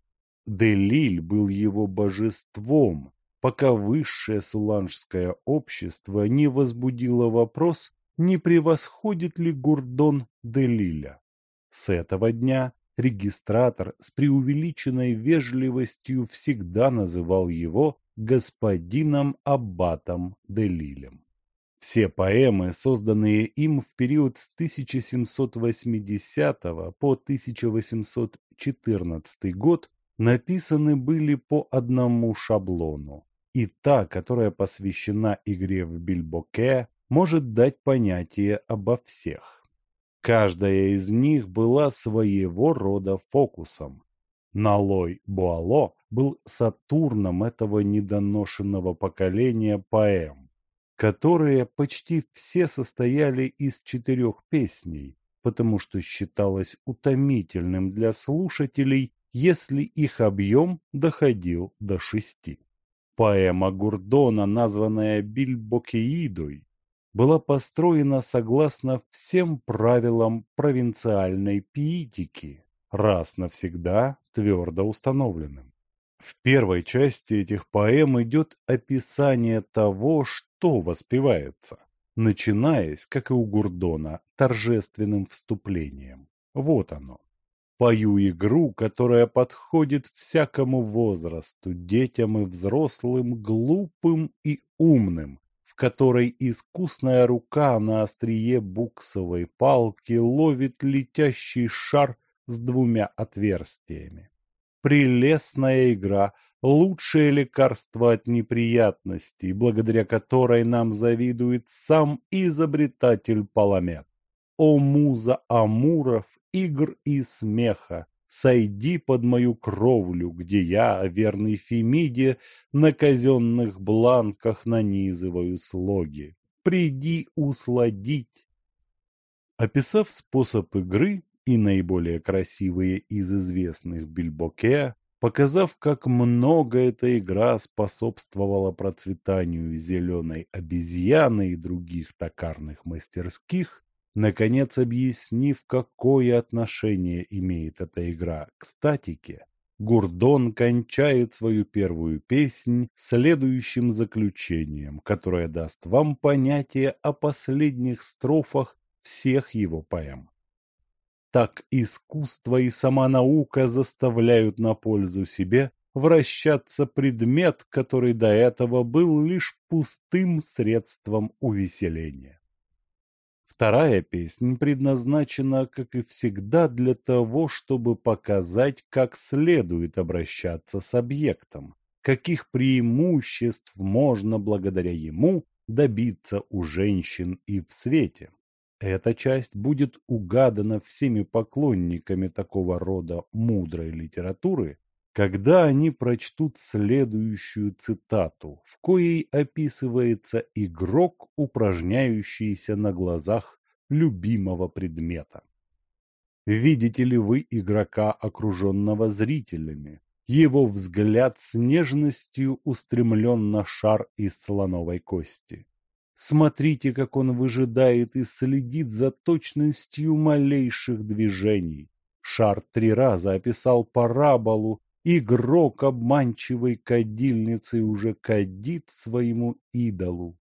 Делиль был его божеством, пока высшее суланжское общество не возбудило вопрос, не превосходит ли Гурдон Делиля. С этого дня регистратор с преувеличенной вежливостью всегда называл его господином Аббатом Делилем. Все поэмы, созданные им в период с 1780 по 1814 год, написаны были по одному шаблону и та, которая посвящена игре в бильбоке, может дать понятие обо всех. Каждая из них была своего рода фокусом. Налой Буало был Сатурном этого недоношенного поколения поэм, которые почти все состояли из четырех песней, потому что считалось утомительным для слушателей, если их объем доходил до шести. Поэма Гурдона, названная Бильбокеидой, была построена согласно всем правилам провинциальной пиитики, раз навсегда твердо установленным. В первой части этих поэм идет описание того, что воспевается, начинаясь, как и у Гурдона, торжественным вступлением. Вот оно. Пою игру, которая подходит всякому возрасту, детям и взрослым, глупым и умным, которой искусная рука на острие буксовой палки ловит летящий шар с двумя отверстиями. Прелестная игра, лучшее лекарство от неприятностей, благодаря которой нам завидует сам изобретатель Паламет. О муза Амуров, игр и смеха, сойди под мою кровлю, где я, верный Фемиде, на казенных бланках нанизываю слоги. Приди усладить. Описав способ игры и наиболее красивые из известных Бильбоке, показав, как много эта игра способствовала процветанию зеленой обезьяны и других токарных мастерских, Наконец, объяснив, какое отношение имеет эта игра к статике, Гурдон кончает свою первую песнь следующим заключением, которое даст вам понятие о последних строфах всех его поэм. Так искусство и сама наука заставляют на пользу себе вращаться предмет, который до этого был лишь пустым средством увеселения. Вторая песня предназначена, как и всегда, для того, чтобы показать, как следует обращаться с объектом, каких преимуществ можно благодаря ему добиться у женщин и в свете. Эта часть будет угадана всеми поклонниками такого рода мудрой литературы, когда они прочтут следующую цитату, в коей описывается игрок, упражняющийся на глазах любимого предмета. Видите ли вы игрока, окруженного зрителями? Его взгляд с нежностью устремлен на шар из слоновой кости. Смотрите, как он выжидает и следит за точностью малейших движений. Шар три раза описал параболу, Игрок обманчивой кадильницей уже кадит своему идолу.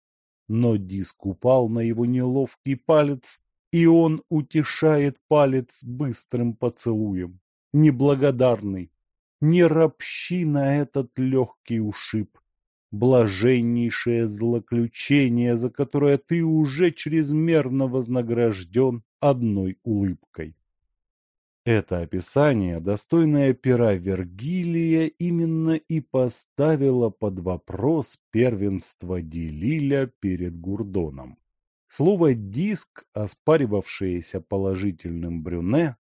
Но диск упал на его неловкий палец, и он утешает палец быстрым поцелуем. Неблагодарный, не ропщи на этот легкий ушиб. Блаженнейшее злоключение, за которое ты уже чрезмерно вознагражден одной улыбкой. Это описание, достойное пера Вергилия, именно и поставило под вопрос первенство Делиля перед Гурдоном. Слово «диск», оспаривавшееся положительным Брюне,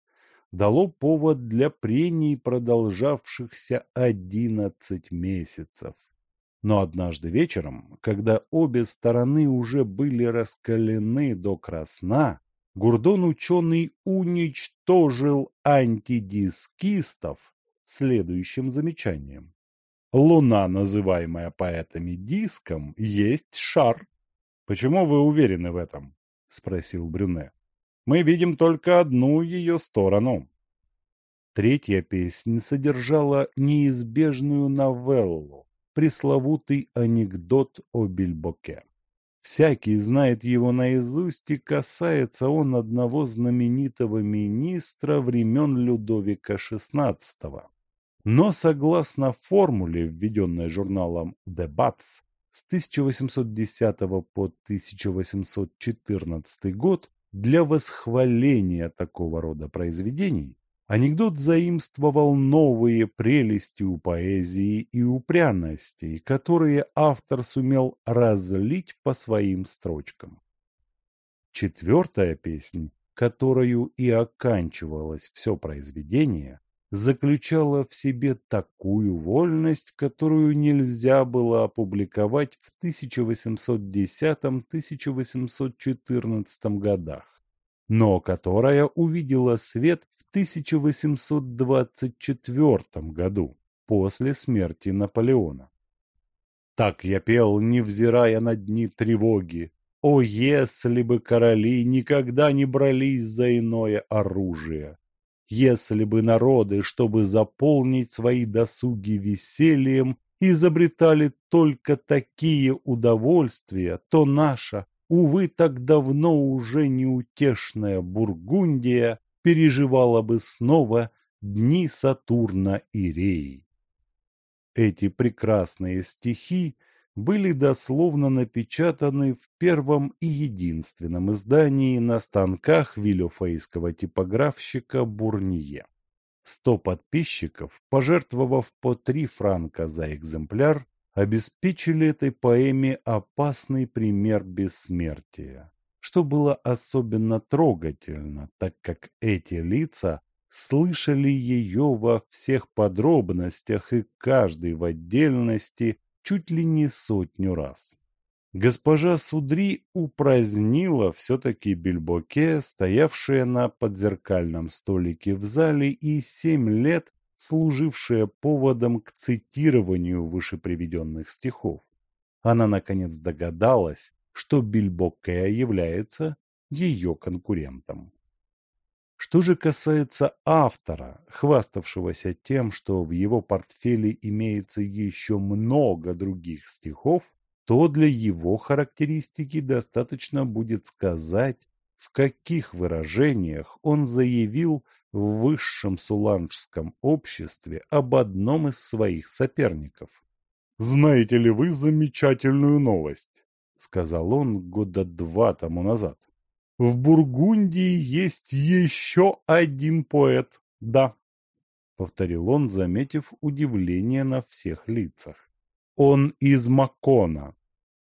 дало повод для прений, продолжавшихся одиннадцать месяцев. Но однажды вечером, когда обе стороны уже были раскалены до красна, Гурдон-ученый уничтожил антидискистов следующим замечанием. Луна, называемая поэтами диском, есть шар. Почему вы уверены в этом? Спросил Брюне. Мы видим только одну ее сторону. Третья песня содержала неизбежную новеллу, пресловутый анекдот о Бильбоке. Всякий знает его наизусть, и касается он одного знаменитого министра времен Людовика XVI. Но согласно формуле, введенной журналом «Дебатс» с 1810 по 1814 год, для восхваления такого рода произведений Анекдот заимствовал новые прелести у поэзии и у пряностей, которые автор сумел разлить по своим строчкам. Четвертая песнь, которую и оканчивалось все произведение, заключала в себе такую вольность, которую нельзя было опубликовать в 1810-1814 годах, но которая увидела свет 1824 году, после смерти Наполеона. Так я пел, невзирая на дни тревоги. О, если бы короли никогда не брались за иное оружие! Если бы народы, чтобы заполнить свои досуги весельем, изобретали только такие удовольствия, то наша, увы, так давно уже неутешная Бургундия переживала бы снова дни Сатурна и Реи. Эти прекрасные стихи были дословно напечатаны в первом и единственном издании на станках вилюфейского типографщика Бурнье. Сто подписчиков, пожертвовав по три франка за экземпляр, обеспечили этой поэме опасный пример бессмертия, что было особенно трогательно, так как эти лица слышали ее во всех подробностях и каждый в отдельности чуть ли не сотню раз. Госпожа Судри упразднила все-таки бельбоке, стоявшее на подзеркальном столике в зале и семь лет служившее поводом к цитированию вышеприведенных стихов. Она, наконец, догадалась, что Бильбоке является ее конкурентом. Что же касается автора, хваставшегося тем, что в его портфеле имеется еще много других стихов, то для его характеристики достаточно будет сказать, в каких выражениях он заявил в высшем суланжском обществе об одном из своих соперников. «Знаете ли вы замечательную новость?» — сказал он года два тому назад. «В Бургундии есть еще один поэт, да», — повторил он, заметив удивление на всех лицах. «Он из Макона,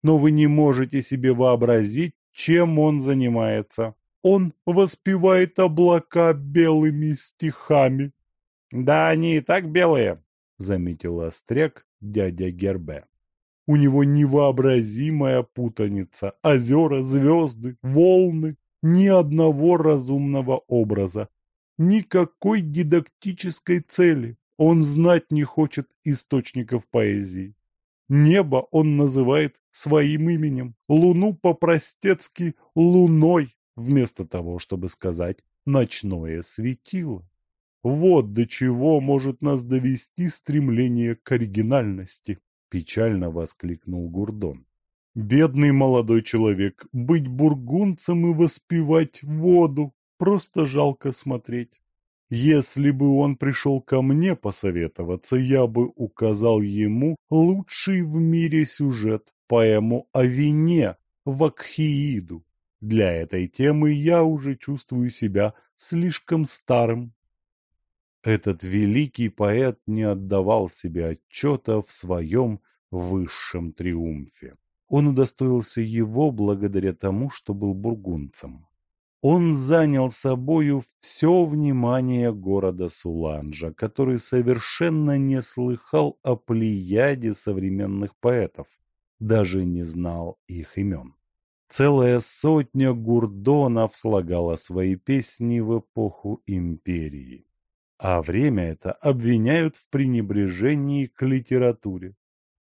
но вы не можете себе вообразить, чем он занимается он воспевает облака белыми стихами. — Да они и так белые, — заметил остряк дядя Гербе. У него невообразимая путаница, озера, звезды, волны, ни одного разумного образа, никакой дидактической цели. Он знать не хочет источников поэзии. Небо он называет своим именем, луну по-простецки луной, вместо того, чтобы сказать «ночное светило». Вот до чего может нас довести стремление к оригинальности, печально воскликнул Гурдон. Бедный молодой человек, быть бургунцем и воспевать воду, просто жалко смотреть. Если бы он пришел ко мне посоветоваться, я бы указал ему лучший в мире сюжет, поэму о вине, Вакхииду. Для этой темы я уже чувствую себя слишком старым. Этот великий поэт не отдавал себе отчета в своем высшем триумфе. Он удостоился его благодаря тому, что был бургунцем. Он занял собою все внимание города Суланжа, который совершенно не слыхал о плеяде современных поэтов, даже не знал их имен. Целая сотня гурдонов слагала свои песни в эпоху империи. А время это обвиняют в пренебрежении к литературе.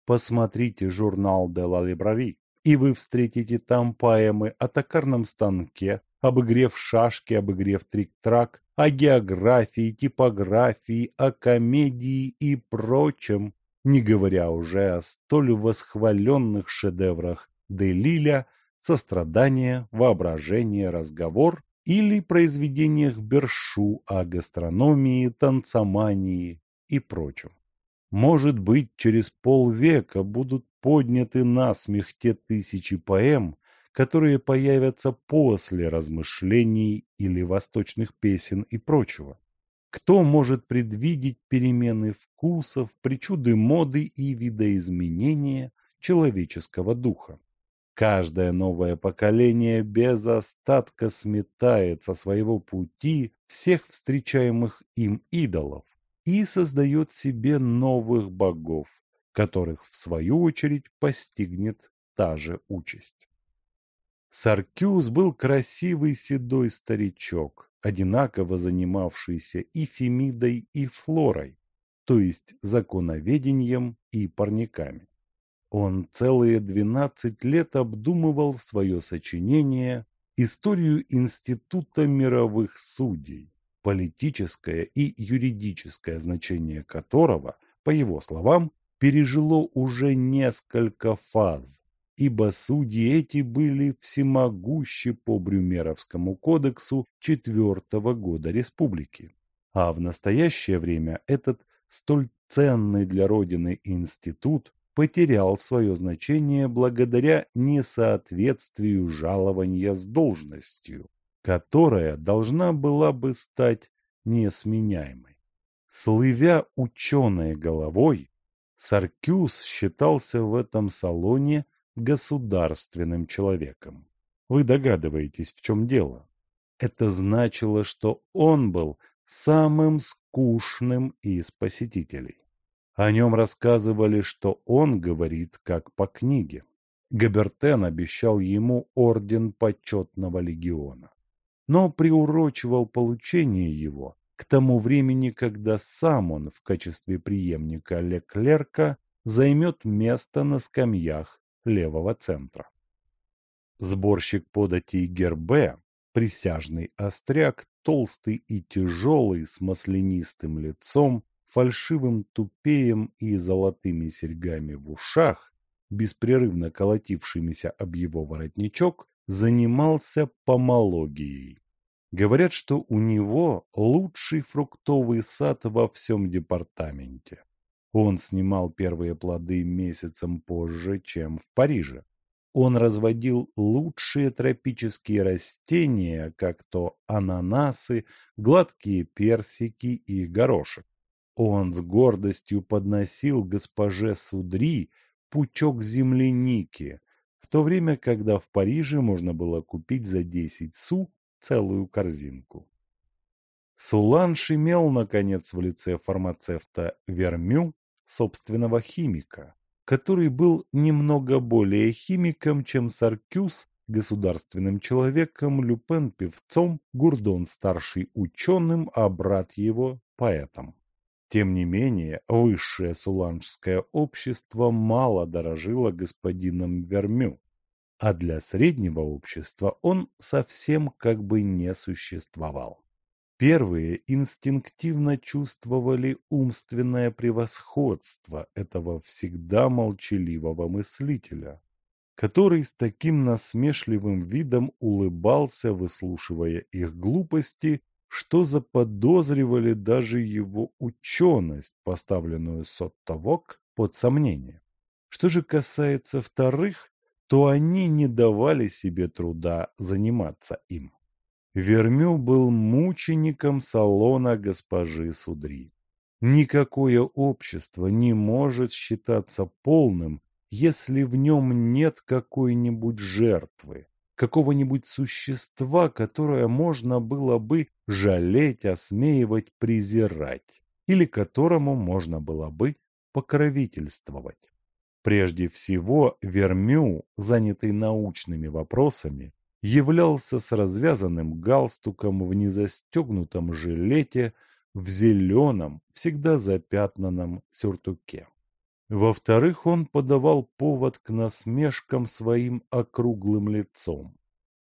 Посмотрите журнал «Де ла Либрари», и вы встретите там поэмы о токарном станке, об игре в шашки, об игре в трик-трак, о географии, типографии, о комедии и прочем, не говоря уже о столь восхваленных шедеврах Делиля сострадание, воображение, разговор или произведениях Бершу о гастрономии, танцомании и прочем. Может быть, через полвека будут подняты на смех те тысячи поэм, которые появятся после размышлений или восточных песен и прочего. Кто может предвидеть перемены вкусов, причуды моды и видоизменения человеческого духа? Каждое новое поколение без остатка сметает со своего пути всех встречаемых им идолов и создает себе новых богов, которых в свою очередь постигнет та же участь. Саркюс был красивый седой старичок, одинаково занимавшийся и Фемидой, и Флорой, то есть законоведением и парниками. Он целые двенадцать лет обдумывал свое сочинение «Историю Института мировых судей», политическое и юридическое значение которого, по его словам, пережило уже несколько фаз, ибо судьи эти были всемогущи по Брюмеровскому кодексу четвертого года республики. А в настоящее время этот столь ценный для Родины институт потерял свое значение благодаря несоответствию жалования с должностью, которая должна была бы стать несменяемой. Слывя ученой головой, Саркюс считался в этом салоне государственным человеком. Вы догадываетесь, в чем дело. Это значило, что он был самым скучным из посетителей. О нем рассказывали, что он говорит как по книге. Габертен обещал ему орден почетного легиона, но приурочивал получение его к тому времени, когда сам он в качестве преемника Леклерка займет место на скамьях левого центра. Сборщик податей Гербе, присяжный остряк, толстый и тяжелый, с маслянистым лицом, фальшивым тупеем и золотыми серьгами в ушах, беспрерывно колотившимися об его воротничок, занимался помологией. Говорят, что у него лучший фруктовый сад во всем департаменте. Он снимал первые плоды месяцем позже, чем в Париже. Он разводил лучшие тропические растения, как то ананасы, гладкие персики и горошек. Он с гордостью подносил госпоже Судри пучок земляники, в то время, когда в Париже можно было купить за 10 су целую корзинку. Суланш имел, наконец, в лице фармацевта Вермю собственного химика, который был немного более химиком, чем Саркюс, государственным человеком, Люпен певцом, Гурдон старший ученым, а брат его поэтом. Тем не менее, высшее суланжское общество мало дорожило господином Вермю, а для среднего общества он совсем как бы не существовал. Первые инстинктивно чувствовали умственное превосходство этого всегда молчаливого мыслителя, который с таким насмешливым видом улыбался, выслушивая их глупости, что заподозривали даже его ученость, поставленную Соттовок под сомнение. Что же касается вторых, то они не давали себе труда заниматься им. Вермю был мучеником салона госпожи Судри. Никакое общество не может считаться полным, если в нем нет какой-нибудь жертвы, какого-нибудь существа, которое можно было бы жалеть, осмеивать, презирать, или которому можно было бы покровительствовать. Прежде всего, Вермю, занятый научными вопросами, являлся с развязанным галстуком в незастегнутом жилете в зеленом, всегда запятнанном сюртуке. Во-вторых, он подавал повод к насмешкам своим округлым лицом,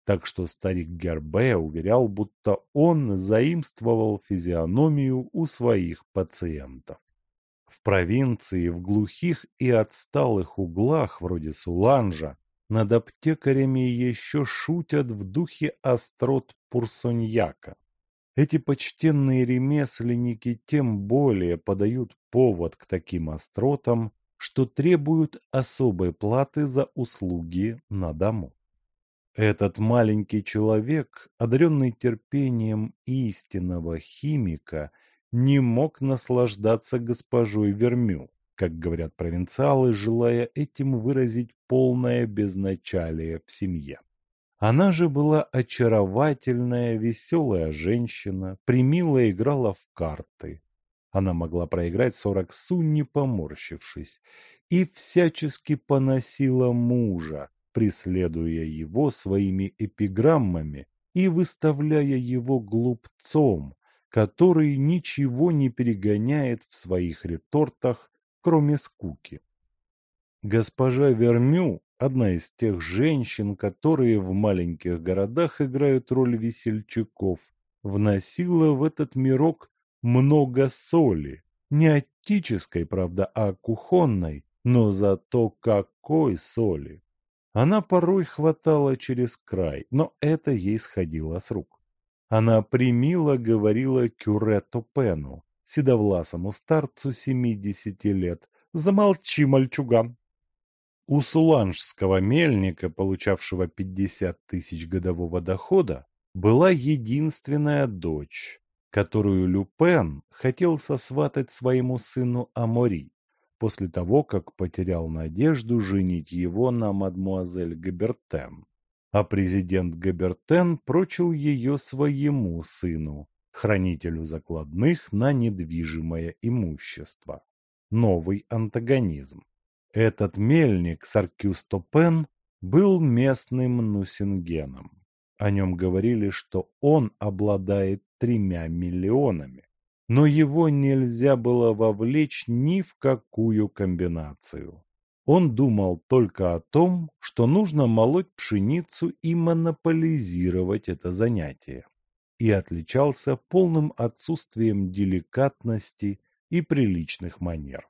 так что старик Гербе уверял, будто он заимствовал физиономию у своих пациентов. В провинции, в глухих и отсталых углах, вроде Суланжа, над аптекарями еще шутят в духе острот Пурсоньяка. Эти почтенные ремесленники тем более подают повод к таким остротам, что требуют особой платы за услуги на дому. Этот маленький человек, одаренный терпением истинного химика, не мог наслаждаться госпожой Вермю, как говорят провинциалы, желая этим выразить полное безначалие в семье. Она же была очаровательная, веселая женщина, примило играла в карты. Она могла проиграть сорок су, не поморщившись, и всячески поносила мужа, преследуя его своими эпиграммами и выставляя его глупцом, который ничего не перегоняет в своих ретортах, кроме скуки. Госпожа Вермю – одна из тех женщин, которые в маленьких городах играют роль весельчаков, вносила в этот мирок много соли, не оттической, правда, а кухонной, но зато какой соли! Она порой хватала через край, но это ей сходило с рук. Она примило говорила Кюре Топену, седовласому старцу семидесяти лет. «Замолчи, мальчуган! У суланжского мельника, получавшего 50 тысяч годового дохода, была единственная дочь, которую Люпен хотел сосватать своему сыну Амори, после того, как потерял надежду женить его на мадмуазель Габертен. А президент Габертен прочил ее своему сыну, хранителю закладных на недвижимое имущество. Новый антагонизм. Этот мельник Саркюстопен был местным Нусингеном. О нем говорили, что он обладает тремя миллионами. Но его нельзя было вовлечь ни в какую комбинацию. Он думал только о том, что нужно молоть пшеницу и монополизировать это занятие. И отличался полным отсутствием деликатности и приличных манер.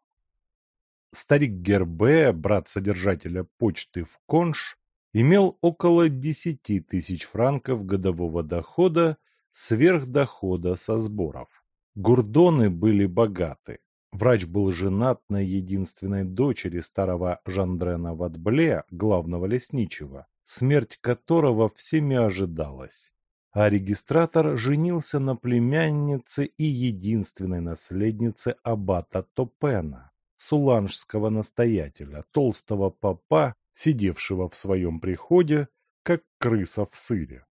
Старик Гербе, брат содержателя почты в Конш, имел около десяти тысяч франков годового дохода сверх дохода со сборов. Гурдоны были богаты. Врач был женат на единственной дочери старого Жандрена Ватбле, главного лесничего, смерть которого всеми ожидалась. А регистратор женился на племяннице и единственной наследнице аббата Топена, суланжского настоятеля, толстого попа, сидевшего в своем приходе, как крыса в сыре.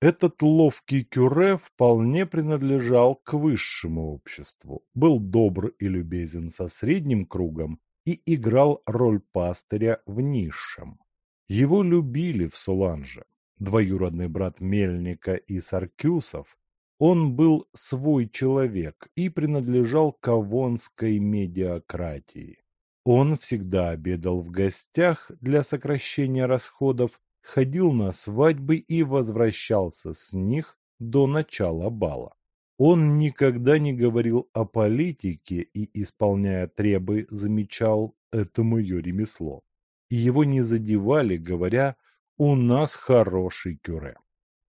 Этот ловкий кюре вполне принадлежал к высшему обществу, был добр и любезен со средним кругом и играл роль пастыря в низшем. Его любили в Суланже. Двоюродный брат Мельника и Саркюсов, он был свой человек и принадлежал к авонской медиакратии. Он всегда обедал в гостях для сокращения расходов ходил на свадьбы и возвращался с них до начала бала. Он никогда не говорил о политике и, исполняя требы, замечал «это мое ремесло». Его не задевали, говоря «у нас хороший кюре».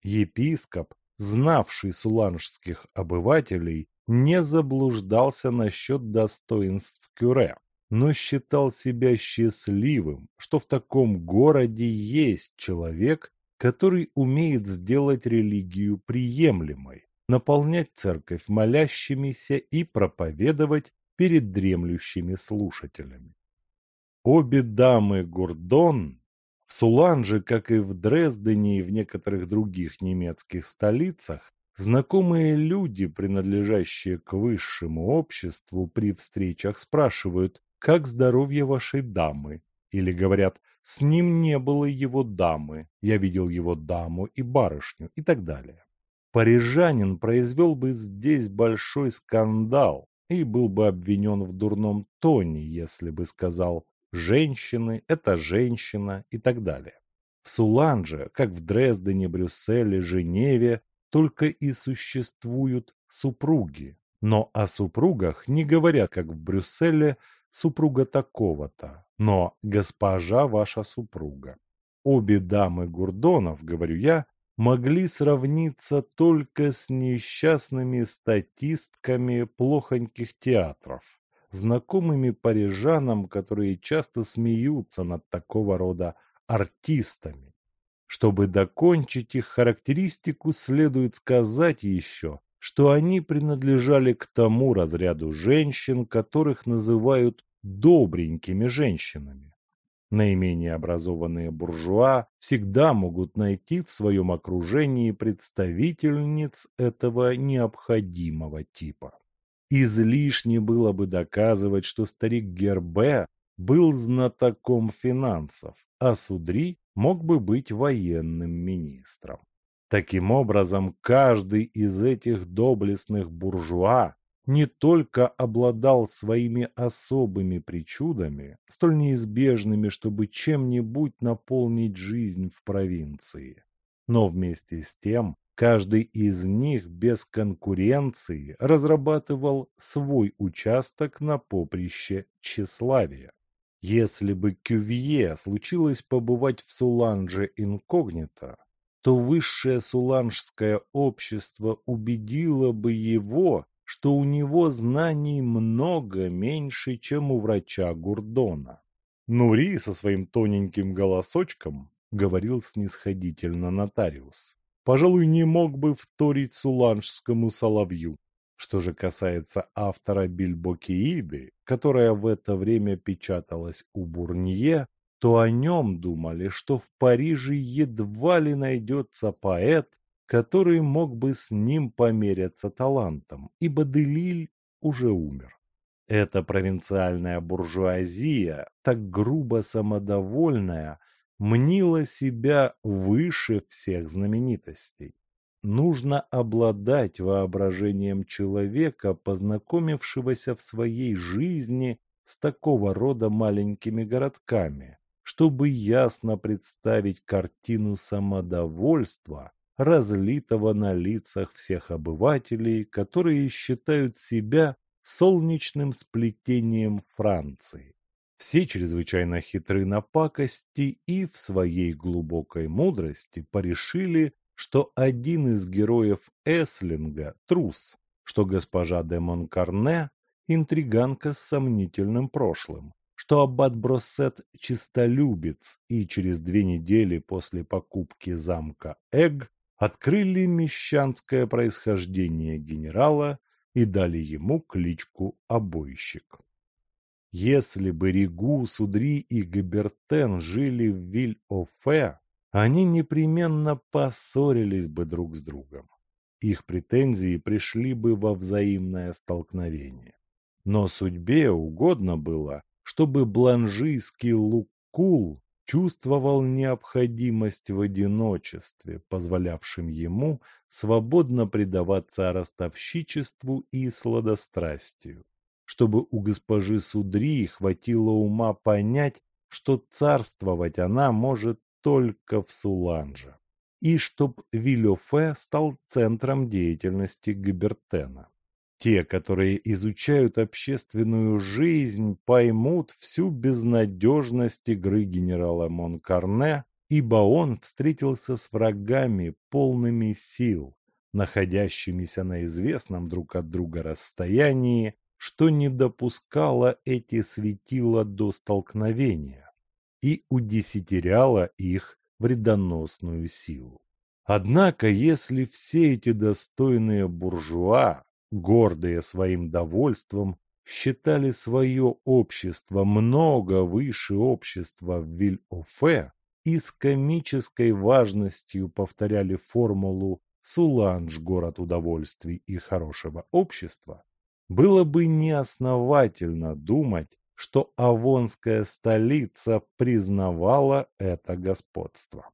Епископ, знавший суланжских обывателей, не заблуждался насчет достоинств кюре но считал себя счастливым, что в таком городе есть человек, который умеет сделать религию приемлемой, наполнять церковь молящимися и проповедовать перед дремлющими слушателями. Обе дамы Гурдон в Суланже, как и в Дрездене и в некоторых других немецких столицах, знакомые люди, принадлежащие к высшему обществу, при встречах спрашивают, как здоровье вашей дамы? Или говорят, с ним не было его дамы, я видел его даму и барышню и так далее. Парижанин произвел бы здесь большой скандал и был бы обвинен в дурном тоне, если бы сказал «женщины – это женщина» и так далее. В Суланже, как в Дрездене, Брюсселе, Женеве, только и существуют супруги. Но о супругах не говорят, как в Брюсселе, супруга такого-то, но госпожа ваша супруга. Обе дамы Гурдонов, говорю я, могли сравниться только с несчастными статистками плохоньких театров, знакомыми парижанам, которые часто смеются над такого рода артистами. Чтобы докончить их характеристику, следует сказать еще, что они принадлежали к тому разряду женщин, которых называют добренькими женщинами. Наименее образованные буржуа всегда могут найти в своем окружении представительниц этого необходимого типа. Излишне было бы доказывать, что старик Гербе был знатоком финансов, а Судри мог бы быть военным министром. Таким образом, каждый из этих доблестных буржуа не только обладал своими особыми причудами, столь неизбежными, чтобы чем-нибудь наполнить жизнь в провинции, но вместе с тем каждый из них без конкуренции разрабатывал свой участок на поприще тщеславия. Если бы Кювье случилось побывать в Суланже инкогнито, то высшее суланжское общество убедило бы его, что у него знаний много меньше, чем у врача Гурдона. Нури со своим тоненьким голосочком говорил снисходительно нотариус. Пожалуй, не мог бы вторить суланжскому соловью. Что же касается автора Бильбокииды, которая в это время печаталась у Бурнье, то о нем думали, что в Париже едва ли найдется поэт, который мог бы с ним померяться талантом, ибо Делиль уже умер. Эта провинциальная буржуазия, так грубо самодовольная, мнила себя выше всех знаменитостей. Нужно обладать воображением человека, познакомившегося в своей жизни с такого рода маленькими городками, чтобы ясно представить картину самодовольства, разлитого на лицах всех обывателей, которые считают себя солнечным сплетением Франции. Все чрезвычайно хитры на пакости и в своей глубокой мудрости порешили, что один из героев Эслинга – трус, что госпожа де Монкарне – интриганка с сомнительным прошлым, что аббат Броссет – чистолюбец и через две недели после покупки замка Эг открыли мещанское происхождение генерала и дали ему кличку «Обойщик». Если бы Ригу, Судри и Габертен жили в Виль-Офе, они непременно поссорились бы друг с другом. Их претензии пришли бы во взаимное столкновение. Но судьбе угодно было, чтобы бланжийский Луккул чувствовал необходимость в одиночестве, позволявшем ему свободно предаваться ростовщичеству и сладострастию, чтобы у госпожи Судри хватило ума понять, что царствовать она может только в Суланже, и чтоб Вильофе стал центром деятельности Габертена. Те, которые изучают общественную жизнь, поймут всю безнадежность игры генерала Монкарне, ибо он встретился с врагами полными сил, находящимися на известном друг от друга расстоянии, что не допускало эти светила до столкновения и удесятеряло их вредоносную силу. Однако, если все эти достойные буржуа гордые своим довольством, считали свое общество много выше общества в Виль-Офе и с комической важностью повторяли формулу «Суланж – город удовольствий и хорошего общества», было бы неосновательно думать, что Авонская столица признавала это господство.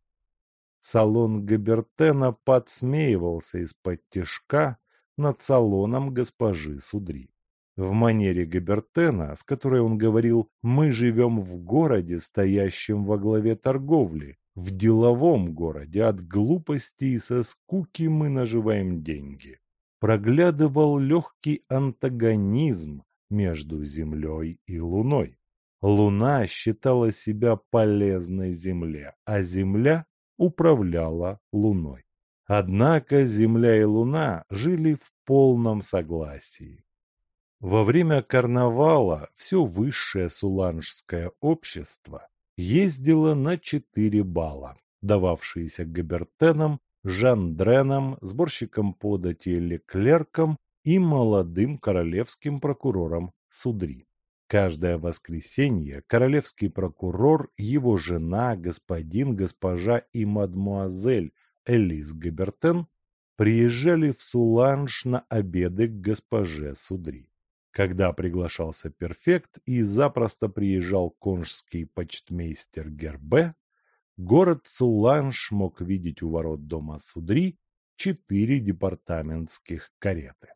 Салон Габертена подсмеивался из-под тишка над салоном госпожи Судри. В манере Габертена, с которой он говорил «мы живем в городе, стоящем во главе торговли», в деловом городе от глупости и со скуки мы наживаем деньги. Проглядывал легкий антагонизм между Землей и Луной. Луна считала себя полезной Земле, а Земля управляла Луной. Однако Земля и Луна жили в полном согласии. Во время карнавала все высшее суланжское общество ездило на четыре бала, дававшиеся Габертенам, Жандренам, сборщикам подати Леклеркам и молодым королевским прокурорам Судри. Каждое воскресенье королевский прокурор, его жена, господин, госпожа и мадмуазель Элис Габертен приезжали в Суланж на обеды к госпоже Судри. Когда приглашался перфект и запросто приезжал конжский почтмейстер Гербе, город Суланж мог видеть у ворот дома Судри четыре департаментских кареты.